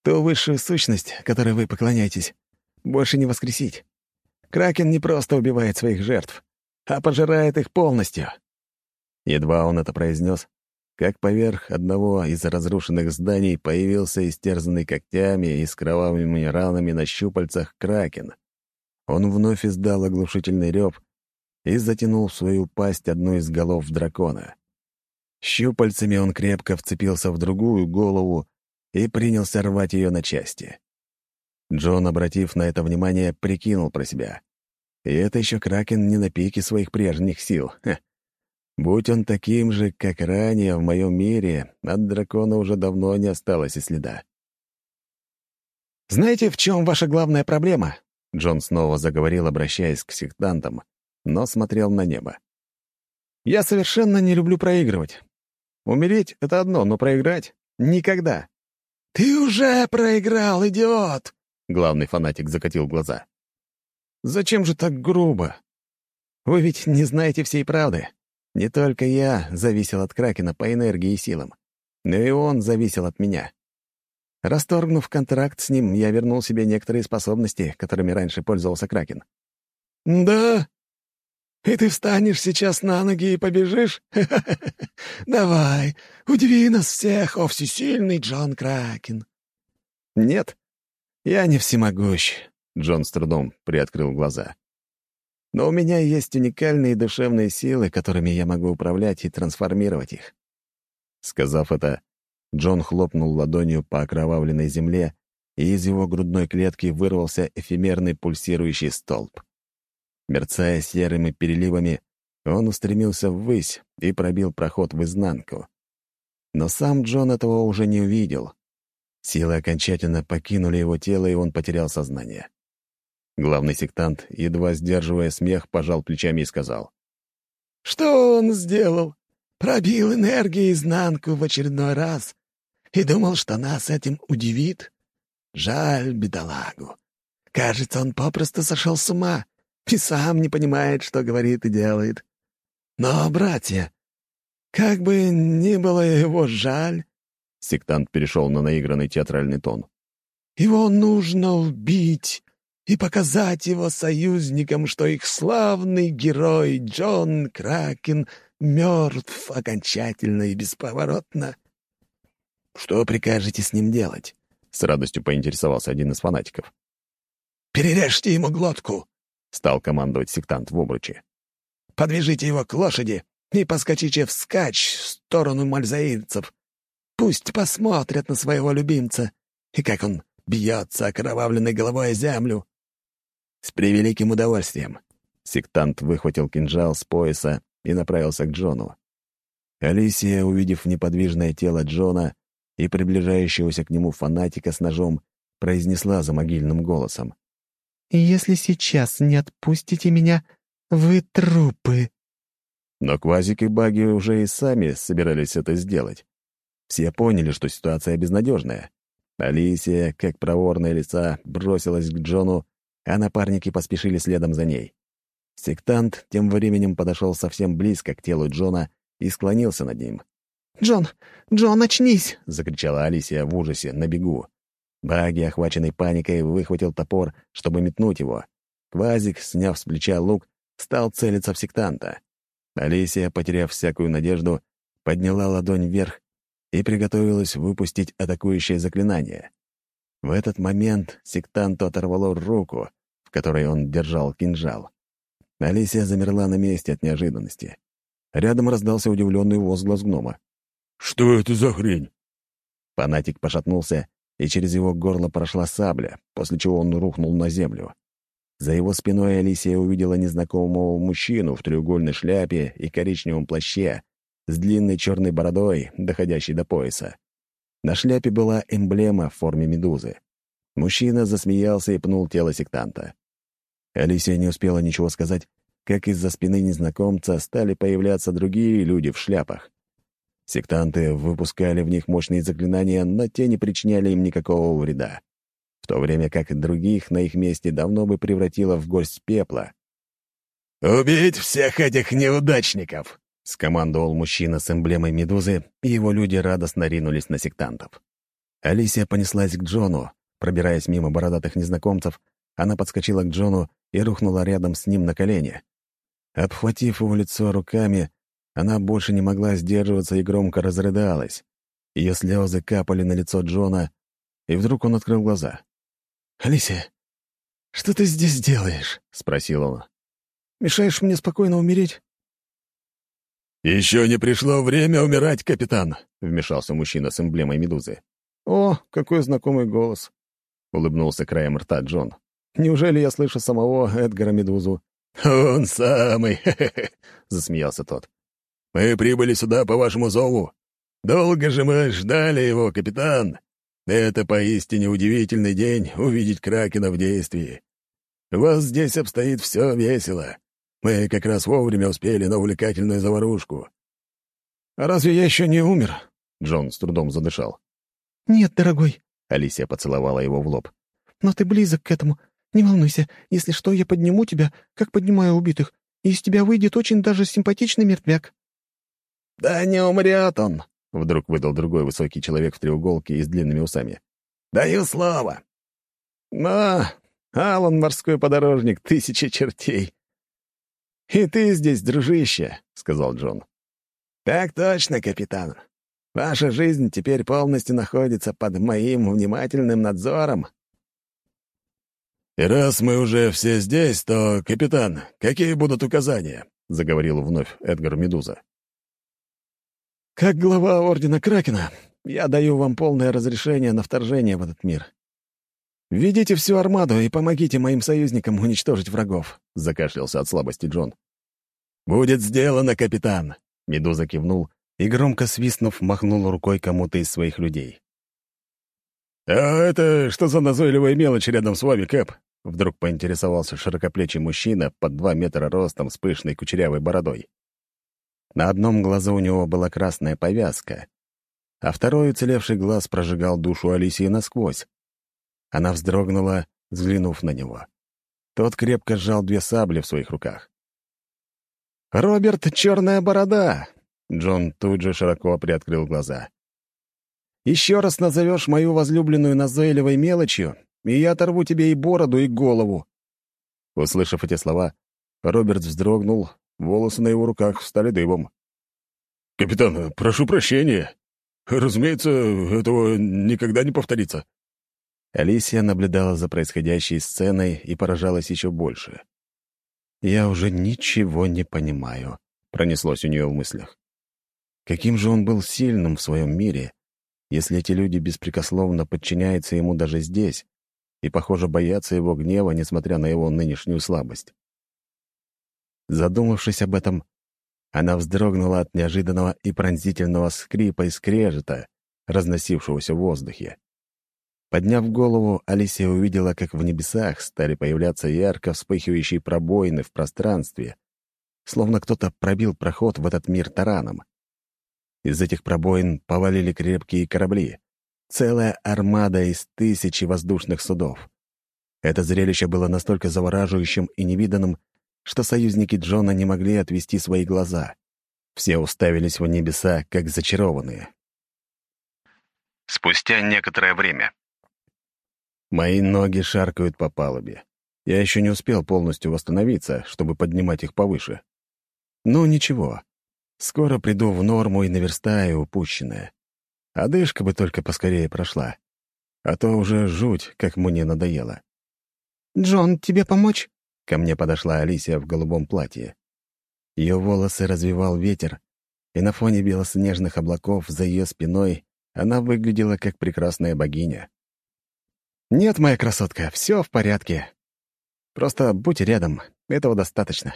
Ту высшую сущность, которой вы поклоняетесь, больше не воскресить. Кракен не просто убивает своих жертв, а пожирает их полностью». Едва он это произнес, как поверх одного из разрушенных зданий появился истерзанный когтями и с кровавыми ранами на щупальцах кракен. Он вновь издал оглушительный рев и затянул в свою пасть одну из голов дракона. Щупальцами он крепко вцепился в другую голову и принялся рвать ее на части. Джон, обратив на это внимание, прикинул про себя. И это еще Кракен не на пике своих прежних сил. Ха. Будь он таким же, как ранее в моем мире, от дракона уже давно не осталось и следа. «Знаете, в чем ваша главная проблема?» Джон снова заговорил, обращаясь к сектантам, но смотрел на небо. «Я совершенно не люблю проигрывать. Умереть — это одно, но проиграть — никогда». «Ты уже проиграл, идиот!» — главный фанатик закатил глаза. «Зачем же так грубо? Вы ведь не знаете всей правды. Не только я зависел от Кракена по энергии и силам, но и он зависел от меня. Расторгнув контракт с ним, я вернул себе некоторые способности, которыми раньше пользовался Кракен. «Да? И ты встанешь сейчас на ноги и побежишь? [LAUGHS] Давай, удиви нас всех, о всесильный Джон Кракен!» «Нет, я не всемогущ», — Джон с трудом приоткрыл глаза. «Но у меня есть уникальные душевные силы, которыми я могу управлять и трансформировать их». Сказав это, Джон хлопнул ладонью по окровавленной земле, и из его грудной клетки вырвался эфемерный пульсирующий столб. Мерцая серыми переливами, он устремился ввысь и пробил проход в изнанку. Но сам Джон этого уже не увидел. Силы окончательно покинули его тело, и он потерял сознание. Главный сектант, едва сдерживая смех, пожал плечами и сказал. «Что он сделал? Пробил энергию изнанку в очередной раз и думал, что нас этим удивит? Жаль бедолагу. Кажется, он попросту сошел с ума и сам не понимает, что говорит и делает. Но, братья, как бы ни было его жаль...» Сектант перешел на наигранный театральный тон. «Его нужно убить и показать его союзникам, что их славный герой Джон Кракен мертв окончательно и бесповоротно». «Что прикажете с ним делать?» — с радостью поинтересовался один из фанатиков. «Перережьте ему глотку!» — стал командовать сектант в обруче. «Подвяжите его к лошади и поскочите вскачь в сторону мальзаильцев. Пусть посмотрят на своего любимца и как он бьется окровавленной головой о землю». «С превеликим удовольствием». Сектант выхватил кинжал с пояса и направился к Джону. Алисия, увидев неподвижное тело Джона и приближающегося к нему фанатика с ножом, произнесла за могильным голосом. «Если сейчас не отпустите меня, вы трупы». Но Квазик и Баги уже и сами собирались это сделать. Все поняли, что ситуация безнадежная. Алисия, как проворная лица, бросилась к Джону, а напарники поспешили следом за ней. Сектант тем временем подошел совсем близко к телу Джона и склонился над ним. «Джон! Джон, очнись!» — закричала Алисия в ужасе на бегу. Баги, охваченный паникой, выхватил топор, чтобы метнуть его. Квазик, сняв с плеча лук, стал целиться в сектанта. Алисия, потеряв всякую надежду, подняла ладонь вверх и приготовилась выпустить атакующее заклинание. В этот момент сектанту оторвало руку, в которой он держал кинжал. Алисия замерла на месте от неожиданности. Рядом раздался удивленный возглас гнома. «Что это за хрень?» Фанатик пошатнулся, и через его горло прошла сабля, после чего он рухнул на землю. За его спиной Алисия увидела незнакомого мужчину в треугольной шляпе и коричневом плаще с длинной черной бородой, доходящей до пояса. На шляпе была эмблема в форме медузы. Мужчина засмеялся и пнул тело сектанта. Алисия не успела ничего сказать, как из-за спины незнакомца стали появляться другие люди в шляпах. Сектанты выпускали в них мощные заклинания, но те не причиняли им никакого вреда в то время как других на их месте давно бы превратило в горсть пепла. «Убить всех этих неудачников!» — скомандовал мужчина с эмблемой медузы, и его люди радостно ринулись на сектантов. Алисия понеслась к Джону. Пробираясь мимо бородатых незнакомцев, она подскочила к Джону и рухнула рядом с ним на колени. Обхватив его лицо руками, она больше не могла сдерживаться и громко разрыдалась. Ее слезы капали на лицо Джона, и вдруг он открыл глаза. «Алисия, что ты здесь делаешь?» — спросил он. «Мешаешь мне спокойно умереть?» «Еще не пришло время умирать, капитан», — вмешался мужчина с эмблемой медузы. «О, какой знакомый голос!» — улыбнулся краем рта Джон. «Неужели я слышу самого Эдгара Медузу?» «Он самый!» [LAUGHS] — засмеялся тот. «Мы прибыли сюда по вашему зову. Долго же мы ждали его, капитан. Это поистине удивительный день увидеть Кракена в действии. У вас здесь обстоит все весело. Мы как раз вовремя успели на увлекательную заварушку». «А разве я еще не умер?» Джон с трудом задышал. «Нет, дорогой», — Алисия поцеловала его в лоб. «Но ты близок к этому. Не волнуйся. Если что, я подниму тебя, как поднимаю убитых, и из тебя выйдет очень даже симпатичный мертвяк». «Да не умрет он», — вдруг выдал другой высокий человек в треуголке и с длинными усами. «Даю слово!» «Но, Алан морской подорожник, тысяча чертей!» «И ты здесь, дружище», — сказал Джон. «Так точно, капитан. Ваша жизнь теперь полностью находится под моим внимательным надзором». «И раз мы уже все здесь, то, капитан, какие будут указания?» — заговорил вновь Эдгар Медуза. Как глава Ордена Кракена, я даю вам полное разрешение на вторжение в этот мир. Введите всю армаду и помогите моим союзникам уничтожить врагов», — закашлялся от слабости Джон. «Будет сделано, капитан!» — Медуза кивнул и, громко свистнув, махнул рукой кому-то из своих людей. «А это что за назойливая мелочь рядом с вами, Кэп?» Вдруг поинтересовался широкоплечий мужчина под два метра ростом с пышной кучерявой бородой. На одном глазу у него была красная повязка, а второй уцелевший глаз прожигал душу Алисии насквозь. Она вздрогнула, взглянув на него. Тот крепко сжал две сабли в своих руках. «Роберт Черная Борода!» Джон тут же широко приоткрыл глаза. «Еще раз назовешь мою возлюбленную назойливой мелочью, и я оторву тебе и бороду, и голову!» Услышав эти слова, Роберт вздрогнул, Волосы на его руках встали дыбом. «Капитан, прошу прощения. Разумеется, этого никогда не повторится». Алисия наблюдала за происходящей сценой и поражалась еще больше. «Я уже ничего не понимаю», — пронеслось у нее в мыслях. Каким же он был сильным в своем мире, если эти люди беспрекословно подчиняются ему даже здесь и, похоже, боятся его гнева, несмотря на его нынешнюю слабость? Задумавшись об этом, она вздрогнула от неожиданного и пронзительного скрипа и скрежета, разносившегося в воздухе. Подняв голову, Алисия увидела, как в небесах стали появляться ярко вспыхивающие пробоины в пространстве, словно кто-то пробил проход в этот мир тараном. Из этих пробоин повалили крепкие корабли, целая армада из тысячи воздушных судов. Это зрелище было настолько завораживающим и невиданным, что союзники Джона не могли отвести свои глаза. Все уставились в небеса, как зачарованные. Спустя некоторое время. Мои ноги шаркают по палубе. Я еще не успел полностью восстановиться, чтобы поднимать их повыше. Ну, ничего. Скоро приду в норму и наверстаю упущенное. Одышка бы только поскорее прошла. а то уже жуть, как мне надоело. «Джон, тебе помочь?» Ко мне подошла Алисия в голубом платье. Ее волосы развивал ветер, и на фоне белоснежных облаков за ее спиной она выглядела как прекрасная богиня. «Нет, моя красотка, все в порядке. Просто будь рядом, этого достаточно».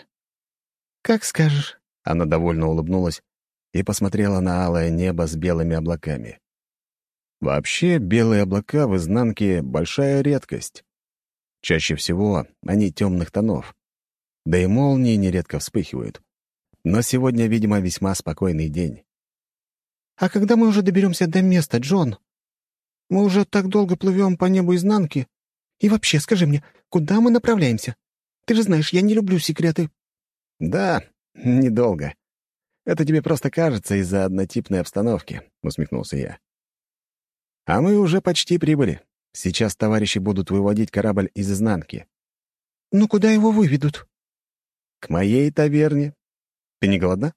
«Как скажешь». Она довольно улыбнулась и посмотрела на алое небо с белыми облаками. Вообще, белые облака в изнанке — большая редкость. Чаще всего они темных тонов. Да и молнии нередко вспыхивают. Но сегодня, видимо, весьма спокойный день. «А когда мы уже доберемся до места, Джон? Мы уже так долго плывем по небу изнанки. И вообще, скажи мне, куда мы направляемся? Ты же знаешь, я не люблю секреты». «Да, недолго. Это тебе просто кажется из-за однотипной обстановки», — усмехнулся я. А мы уже почти прибыли. Сейчас товарищи будут выводить корабль из изнанки. Ну куда его выведут? К моей таверне. Ты не голодна?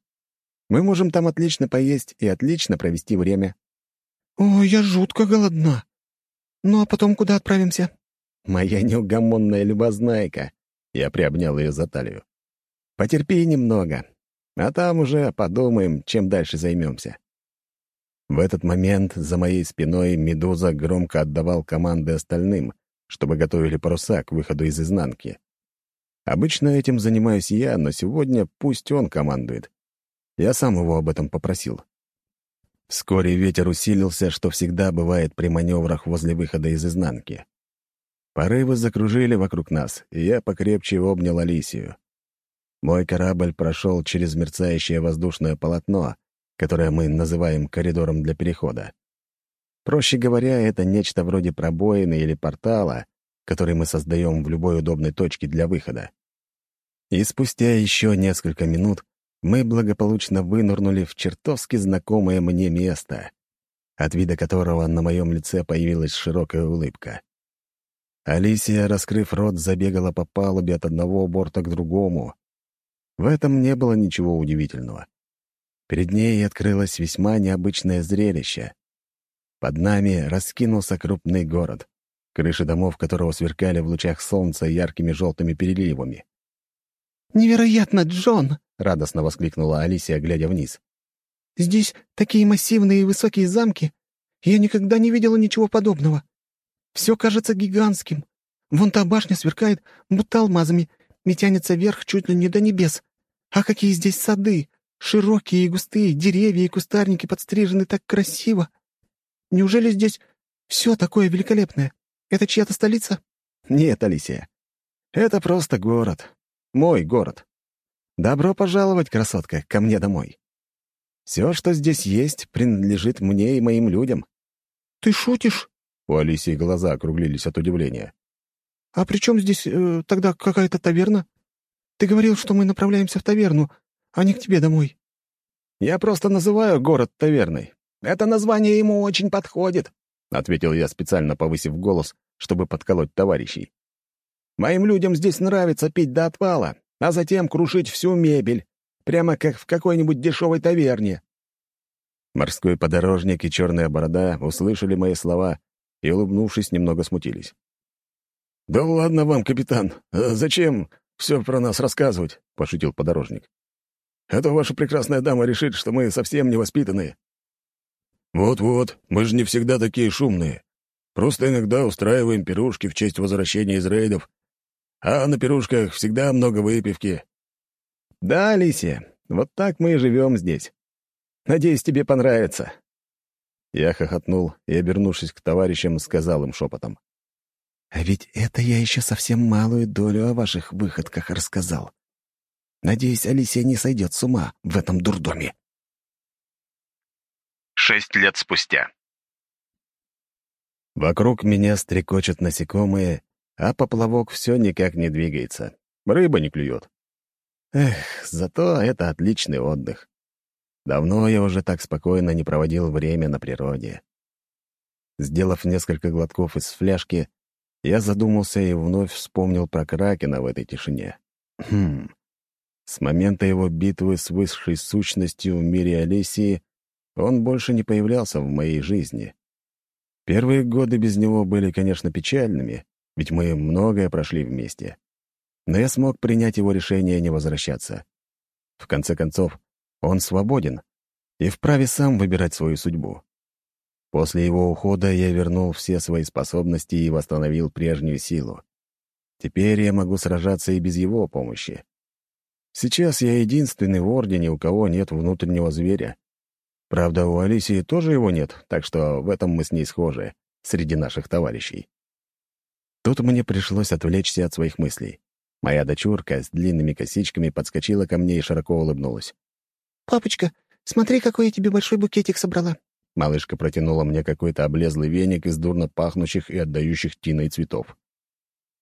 Мы можем там отлично поесть и отлично провести время. Ой, я жутко голодна. Ну а потом куда отправимся? Моя неугомонная любознайка. Я приобнял ее за талию. Потерпи немного, а там уже подумаем, чем дальше займемся. В этот момент за моей спиной Медуза громко отдавал команды остальным, чтобы готовили паруса к выходу из изнанки. Обычно этим занимаюсь я, но сегодня пусть он командует. Я сам его об этом попросил. Вскоре ветер усилился, что всегда бывает при маневрах возле выхода из изнанки. Порывы закружили вокруг нас, и я покрепче обнял Алисию. Мой корабль прошел через мерцающее воздушное полотно, которое мы называем коридором для перехода. Проще говоря, это нечто вроде пробоины или портала, который мы создаем в любой удобной точке для выхода. И спустя еще несколько минут мы благополучно вынырнули в чертовски знакомое мне место, от вида которого на моем лице появилась широкая улыбка. Алисия, раскрыв рот, забегала по палубе от одного борта к другому. В этом не было ничего удивительного. Перед ней открылось весьма необычное зрелище. Под нами раскинулся крупный город, крыши домов которого сверкали в лучах солнца яркими желтыми переливами. «Невероятно, Джон!» — радостно воскликнула Алисия, глядя вниз. «Здесь такие массивные и высокие замки. Я никогда не видела ничего подобного. Все кажется гигантским. Вон та башня сверкает, будто алмазами, и тянется вверх чуть ли не до небес. А какие здесь сады! Широкие и густые, деревья и кустарники подстрижены так красиво. Неужели здесь все такое великолепное? Это чья-то столица? Нет, Алисия. Это просто город. Мой город. Добро пожаловать, красотка, ко мне домой. Все, что здесь есть, принадлежит мне и моим людям. Ты шутишь? У Алисии глаза округлились от удивления. А при чем здесь э, тогда какая-то таверна? Ты говорил, что мы направляемся в таверну, а не к тебе домой». «Я просто называю город таверной. Это название ему очень подходит», — ответил я, специально повысив голос, чтобы подколоть товарищей. «Моим людям здесь нравится пить до отвала, а затем крушить всю мебель, прямо как в какой-нибудь дешевой таверне». Морской подорожник и черная борода услышали мои слова и, улыбнувшись, немного смутились. «Да ладно вам, капитан, зачем все про нас рассказывать?» — пошутил подорожник. А то ваша прекрасная дама решит, что мы совсем невоспитанные». «Вот-вот, мы же не всегда такие шумные. Просто иногда устраиваем пирушки в честь возвращения из рейдов. А на пирушках всегда много выпивки». «Да, Алисия, вот так мы и живем здесь. Надеюсь, тебе понравится». Я хохотнул и, обернувшись к товарищам, сказал им шепотом. «А ведь это я еще совсем малую долю о ваших выходках рассказал. Надеюсь, Алисия не сойдет с ума в этом дурдоме. Шесть лет спустя. Вокруг меня стрекочут насекомые, а поплавок все никак не двигается. Рыба не клюет. Эх, зато это отличный отдых. Давно я уже так спокойно не проводил время на природе. Сделав несколько глотков из фляжки, я задумался и вновь вспомнил про Кракена в этой тишине. Хм, с момента его битвы с высшей сущностью в мире Алисии он больше не появлялся в моей жизни. Первые годы без него были, конечно, печальными, ведь мы многое прошли вместе. Но я смог принять его решение не возвращаться. В конце концов, он свободен и вправе сам выбирать свою судьбу. После его ухода я вернул все свои способности и восстановил прежнюю силу. Теперь я могу сражаться и без его помощи. Сейчас я единственный в Ордене, у кого нет внутреннего зверя. Правда, у Алисии тоже его нет, так что в этом мы с ней схожи, среди наших товарищей. Тут мне пришлось отвлечься от своих мыслей. Моя дочурка с длинными косичками подскочила ко мне и широко улыбнулась. «Папочка, смотри, какой я тебе большой букетик собрала». Малышка протянула мне какой-то облезлый веник из дурно пахнущих и отдающих тиной цветов.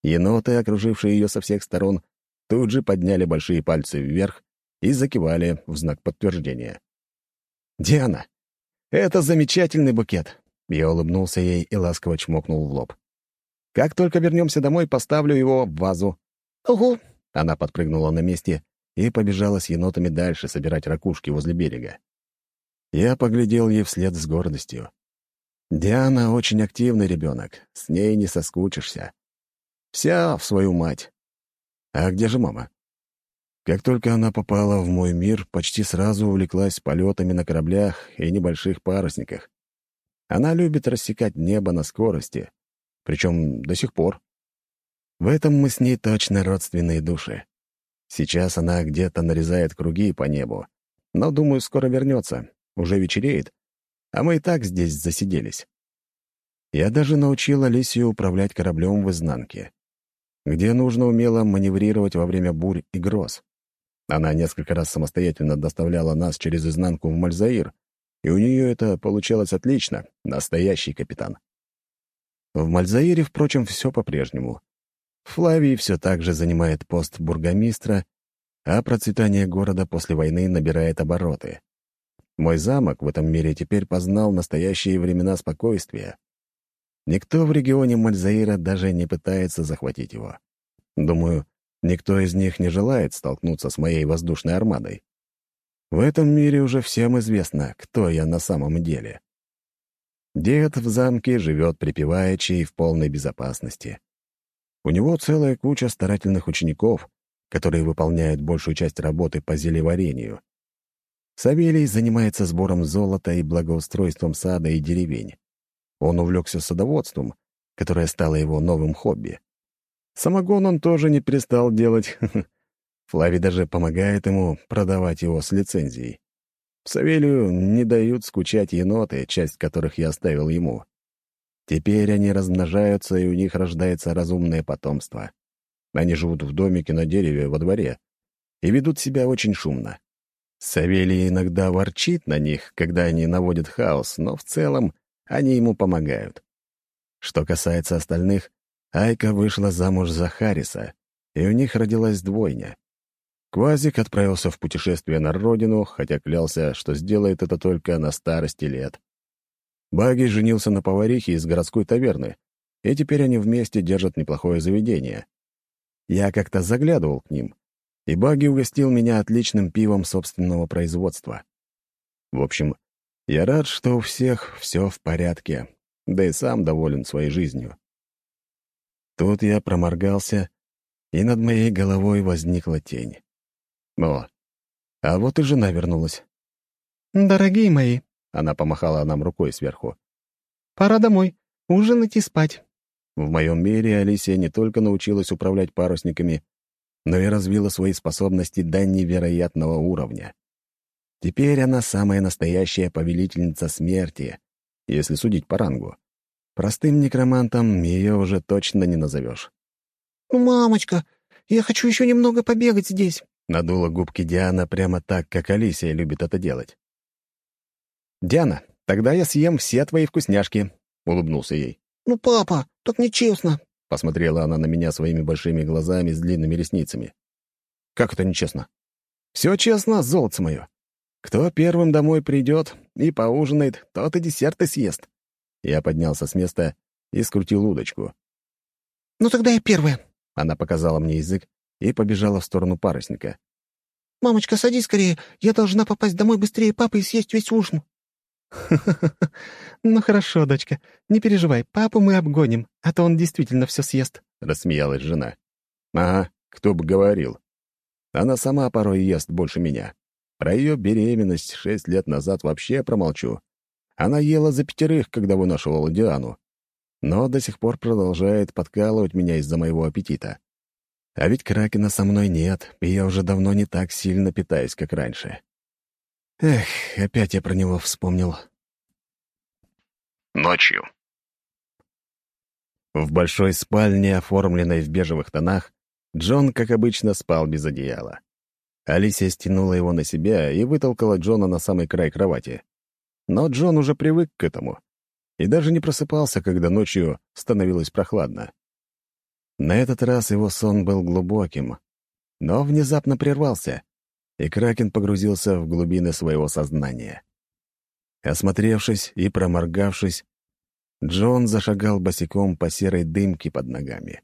Еноты, окружившие ее со всех сторон, тут же подняли большие пальцы вверх и закивали в знак подтверждения. «Диана, это замечательный букет!» Я улыбнулся ей и ласково чмокнул в лоб. «Как только вернемся домой, поставлю его в вазу». «Ого!» Она подпрыгнула на месте и побежала с енотами дальше собирать ракушки возле берега. Я поглядел ей вслед с гордостью. Диана очень активный ребенок, с ней не соскучишься. Вся в свою мать. А где же мама? Как только она попала в мой мир, почти сразу увлеклась полетами на кораблях и небольших парусниках. Она любит рассекать небо на скорости, причем до сих пор. В этом мы с ней точно родственные души. Сейчас она где-то нарезает круги по небу, но, думаю, скоро вернется. Уже вечереет, а мы и так здесь засиделись. Я даже научил Алисию управлять кораблем в изнанке, где нужно умело маневрировать во время бурь и гроз. Она несколько раз самостоятельно доставляла нас через изнанку в Мальзаир, и у нее это получалось отлично, настоящий капитан. В Мальзаире, впрочем, все по-прежнему. Флавий все так же занимает пост бургомистра, а процветание города после войны набирает обороты. Мой замок в этом мире теперь познал настоящие времена спокойствия. Никто в регионе Мальзаира даже не пытается захватить его. Думаю, Никто из них не желает столкнуться с моей воздушной армадой. В этом мире уже всем известно, кто я на самом деле. Дед в замке живет припеваючи и в полной безопасности. У него целая куча старательных учеников, которые выполняют большую часть работы по зелеварению. Савелий занимается сбором золота и благоустройством сада и деревень. Он увлекся садоводством, которое стало его новым хобби. Самогон он тоже не перестал делать. [LAUGHS] Флави даже помогает ему продавать его с лицензией. Савелию не дают скучать еноты, часть которых я оставил ему. Теперь они размножаются, и у них рождается разумное потомство. Они живут в домике на дереве во дворе и ведут себя очень шумно. Савелий иногда ворчит на них, когда они наводят хаос, но в целом они ему помогают. Что касается остальных, Айка вышла замуж за Хариса, и у них родилась двойня. Квазик отправился в путешествие на родину, хотя клялся, что сделает это только на старости лет. Баги женился на поварихе из городской таверны, и теперь они вместе держат неплохое заведение. Я как-то заглядывал к ним, и Баги угостил меня отличным пивом собственного производства. В общем, я рад, что у всех все в порядке, да и сам доволен своей жизнью. Тут я проморгался, и над моей головой возникла тень. О, а вот и жена вернулась. «Дорогие мои», — она помахала нам рукой сверху. «Пора домой, ужинать и спать». В моем мире Алисия не только научилась управлять парусниками, но и развила свои способности до невероятного уровня. Теперь она самая настоящая повелительница смерти, если судить по рангу. Простым некромантом ее уже точно не назовешь. «Мамочка, я хочу еще немного побегать здесь», — надула губки Диана прямо так, как Алисия любит это делать. «Диана, тогда я съем все твои вкусняшки», — улыбнулся ей. «Ну, папа, так нечестно», — посмотрела она на меня своими большими глазами с длинными ресницами. «Как это нечестно?» «Все честно, золото мое. Кто первым домой придет и поужинает, тот и десерты съест. Я поднялся с места и скрутил удочку. «Ну тогда я первая», — она показала мне язык и побежала в сторону парусника. «Мамочка, садись скорее, я должна попасть домой быстрее папы и съесть весь ужин». [LAUGHS] «Ну хорошо, дочка, не переживай, папу мы обгоним, а то он действительно все съест», — рассмеялась жена. «Ага, кто бы говорил. Она сама порой ест больше меня. Про ее беременность шесть лет назад вообще промолчу. Она ела за пятерых, когда вынашивала Диану. Но до сих пор продолжает подкалывать меня из-за моего аппетита. А ведь Кракена со мной нет, и я уже давно не так сильно питаюсь, как раньше. Эх, опять я про него вспомнил. Ночью. В большой спальне, оформленной в бежевых тонах, Джон, как обычно, спал без одеяла. Алисия стянула его на себя и вытолкала Джона на самый край кровати. Но Джон уже привык к этому и даже не просыпался, когда ночью становилось прохладно. На этот раз его сон был глубоким, но внезапно прервался, и Кракен погрузился в глубины своего сознания. Осмотревшись и проморгавшись, Джон зашагал босиком по серой дымке под ногами.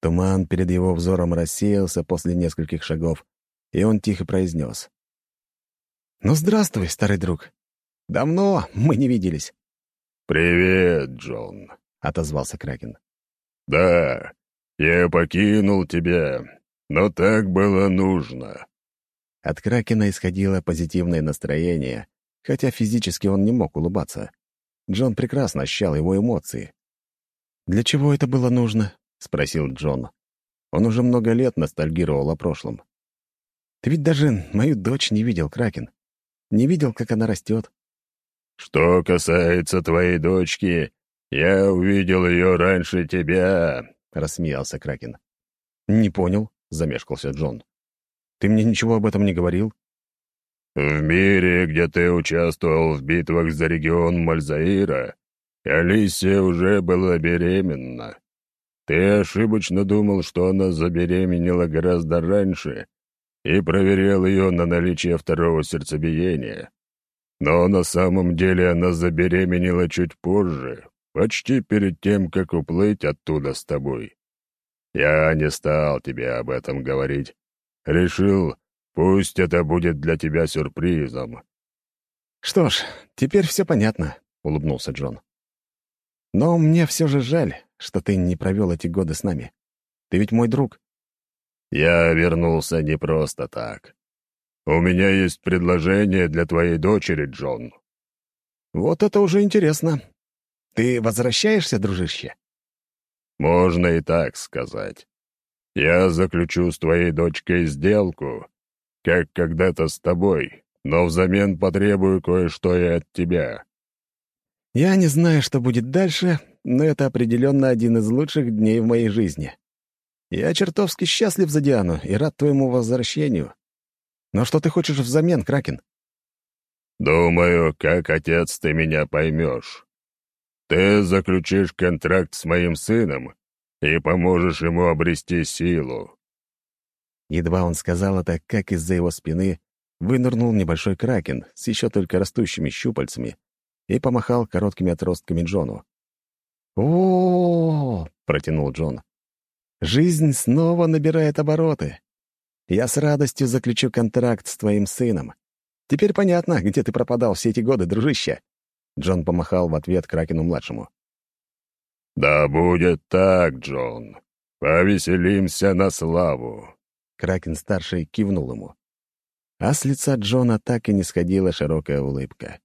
Туман перед его взором рассеялся после нескольких шагов, и он тихо произнес. «Ну, здравствуй, старый друг. Давно мы не виделись». «Привет, Джон», — отозвался Кракен. «Да, я покинул тебя, но так было нужно». От Кракена исходило позитивное настроение, хотя физически он не мог улыбаться. Джон прекрасно ощущал его эмоции. «Для чего это было нужно?» — спросил Джон. Он уже много лет ностальгировал о прошлом. «Ты ведь даже мою дочь не видел, Кракен. Не видел, как она растет». «Что касается твоей дочки, я увидел ее раньше тебя», — рассмеялся Кракен. «Не понял», — замешкался Джон. «Ты мне ничего об этом не говорил?» В мире, где ты участвовал в битвах за регион Мальзаира, Алисия уже была беременна. Ты ошибочно думал, что она забеременела гораздо раньше и проверял ее на наличие второго сердцебиения. Но на самом деле она забеременела чуть позже, почти перед тем, как уплыть оттуда с тобой. Я не стал тебе об этом говорить. Решил, Пусть это будет для тебя сюрпризом». «Что ж, теперь все понятно», — улыбнулся Джон. «Но мне все же жаль, что ты не провел эти годы с нами. Ты ведь мой друг». «Я вернулся не просто так. У меня есть предложение для твоей дочери, Джон». «Вот это уже интересно. Ты возвращаешься, дружище?» «Можно и так сказать. Я заключу с твоей дочкой сделку, как когда-то с тобой, но взамен потребую кое-что и от тебя». «Я не знаю, что будет дальше, но это определенно один из лучших дней в моей жизни. Я чертовски счастлив за Диану и рад твоему возвращению. Но что ты хочешь взамен, Кракен?» «Думаю, как отец ты меня поймешь. Ты заключишь контракт с моим сыном и поможешь ему обрести силу. Едва он сказал это, как из-за его спины вынырнул небольшой кракен с еще только растущими щупальцами и помахал короткими отростками Джону. о, протянул Джон. «Жизнь снова набирает обороты. Я с радостью заключу контракт с твоим сыном. Теперь понятно, где ты пропадал все эти годы, дружище». Джон помахал в ответ Кракену-младшему. «Да будет так, Джон. Повеселимся на славу. Кракен-старший кивнул ему. А с лица Джона так и не сходила широкая улыбка.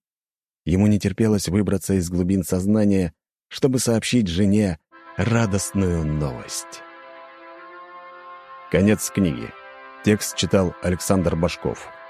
Ему не терпелось выбраться из глубин сознания, чтобы сообщить жене радостную новость. Конец книги. Текст читал Александр Башков.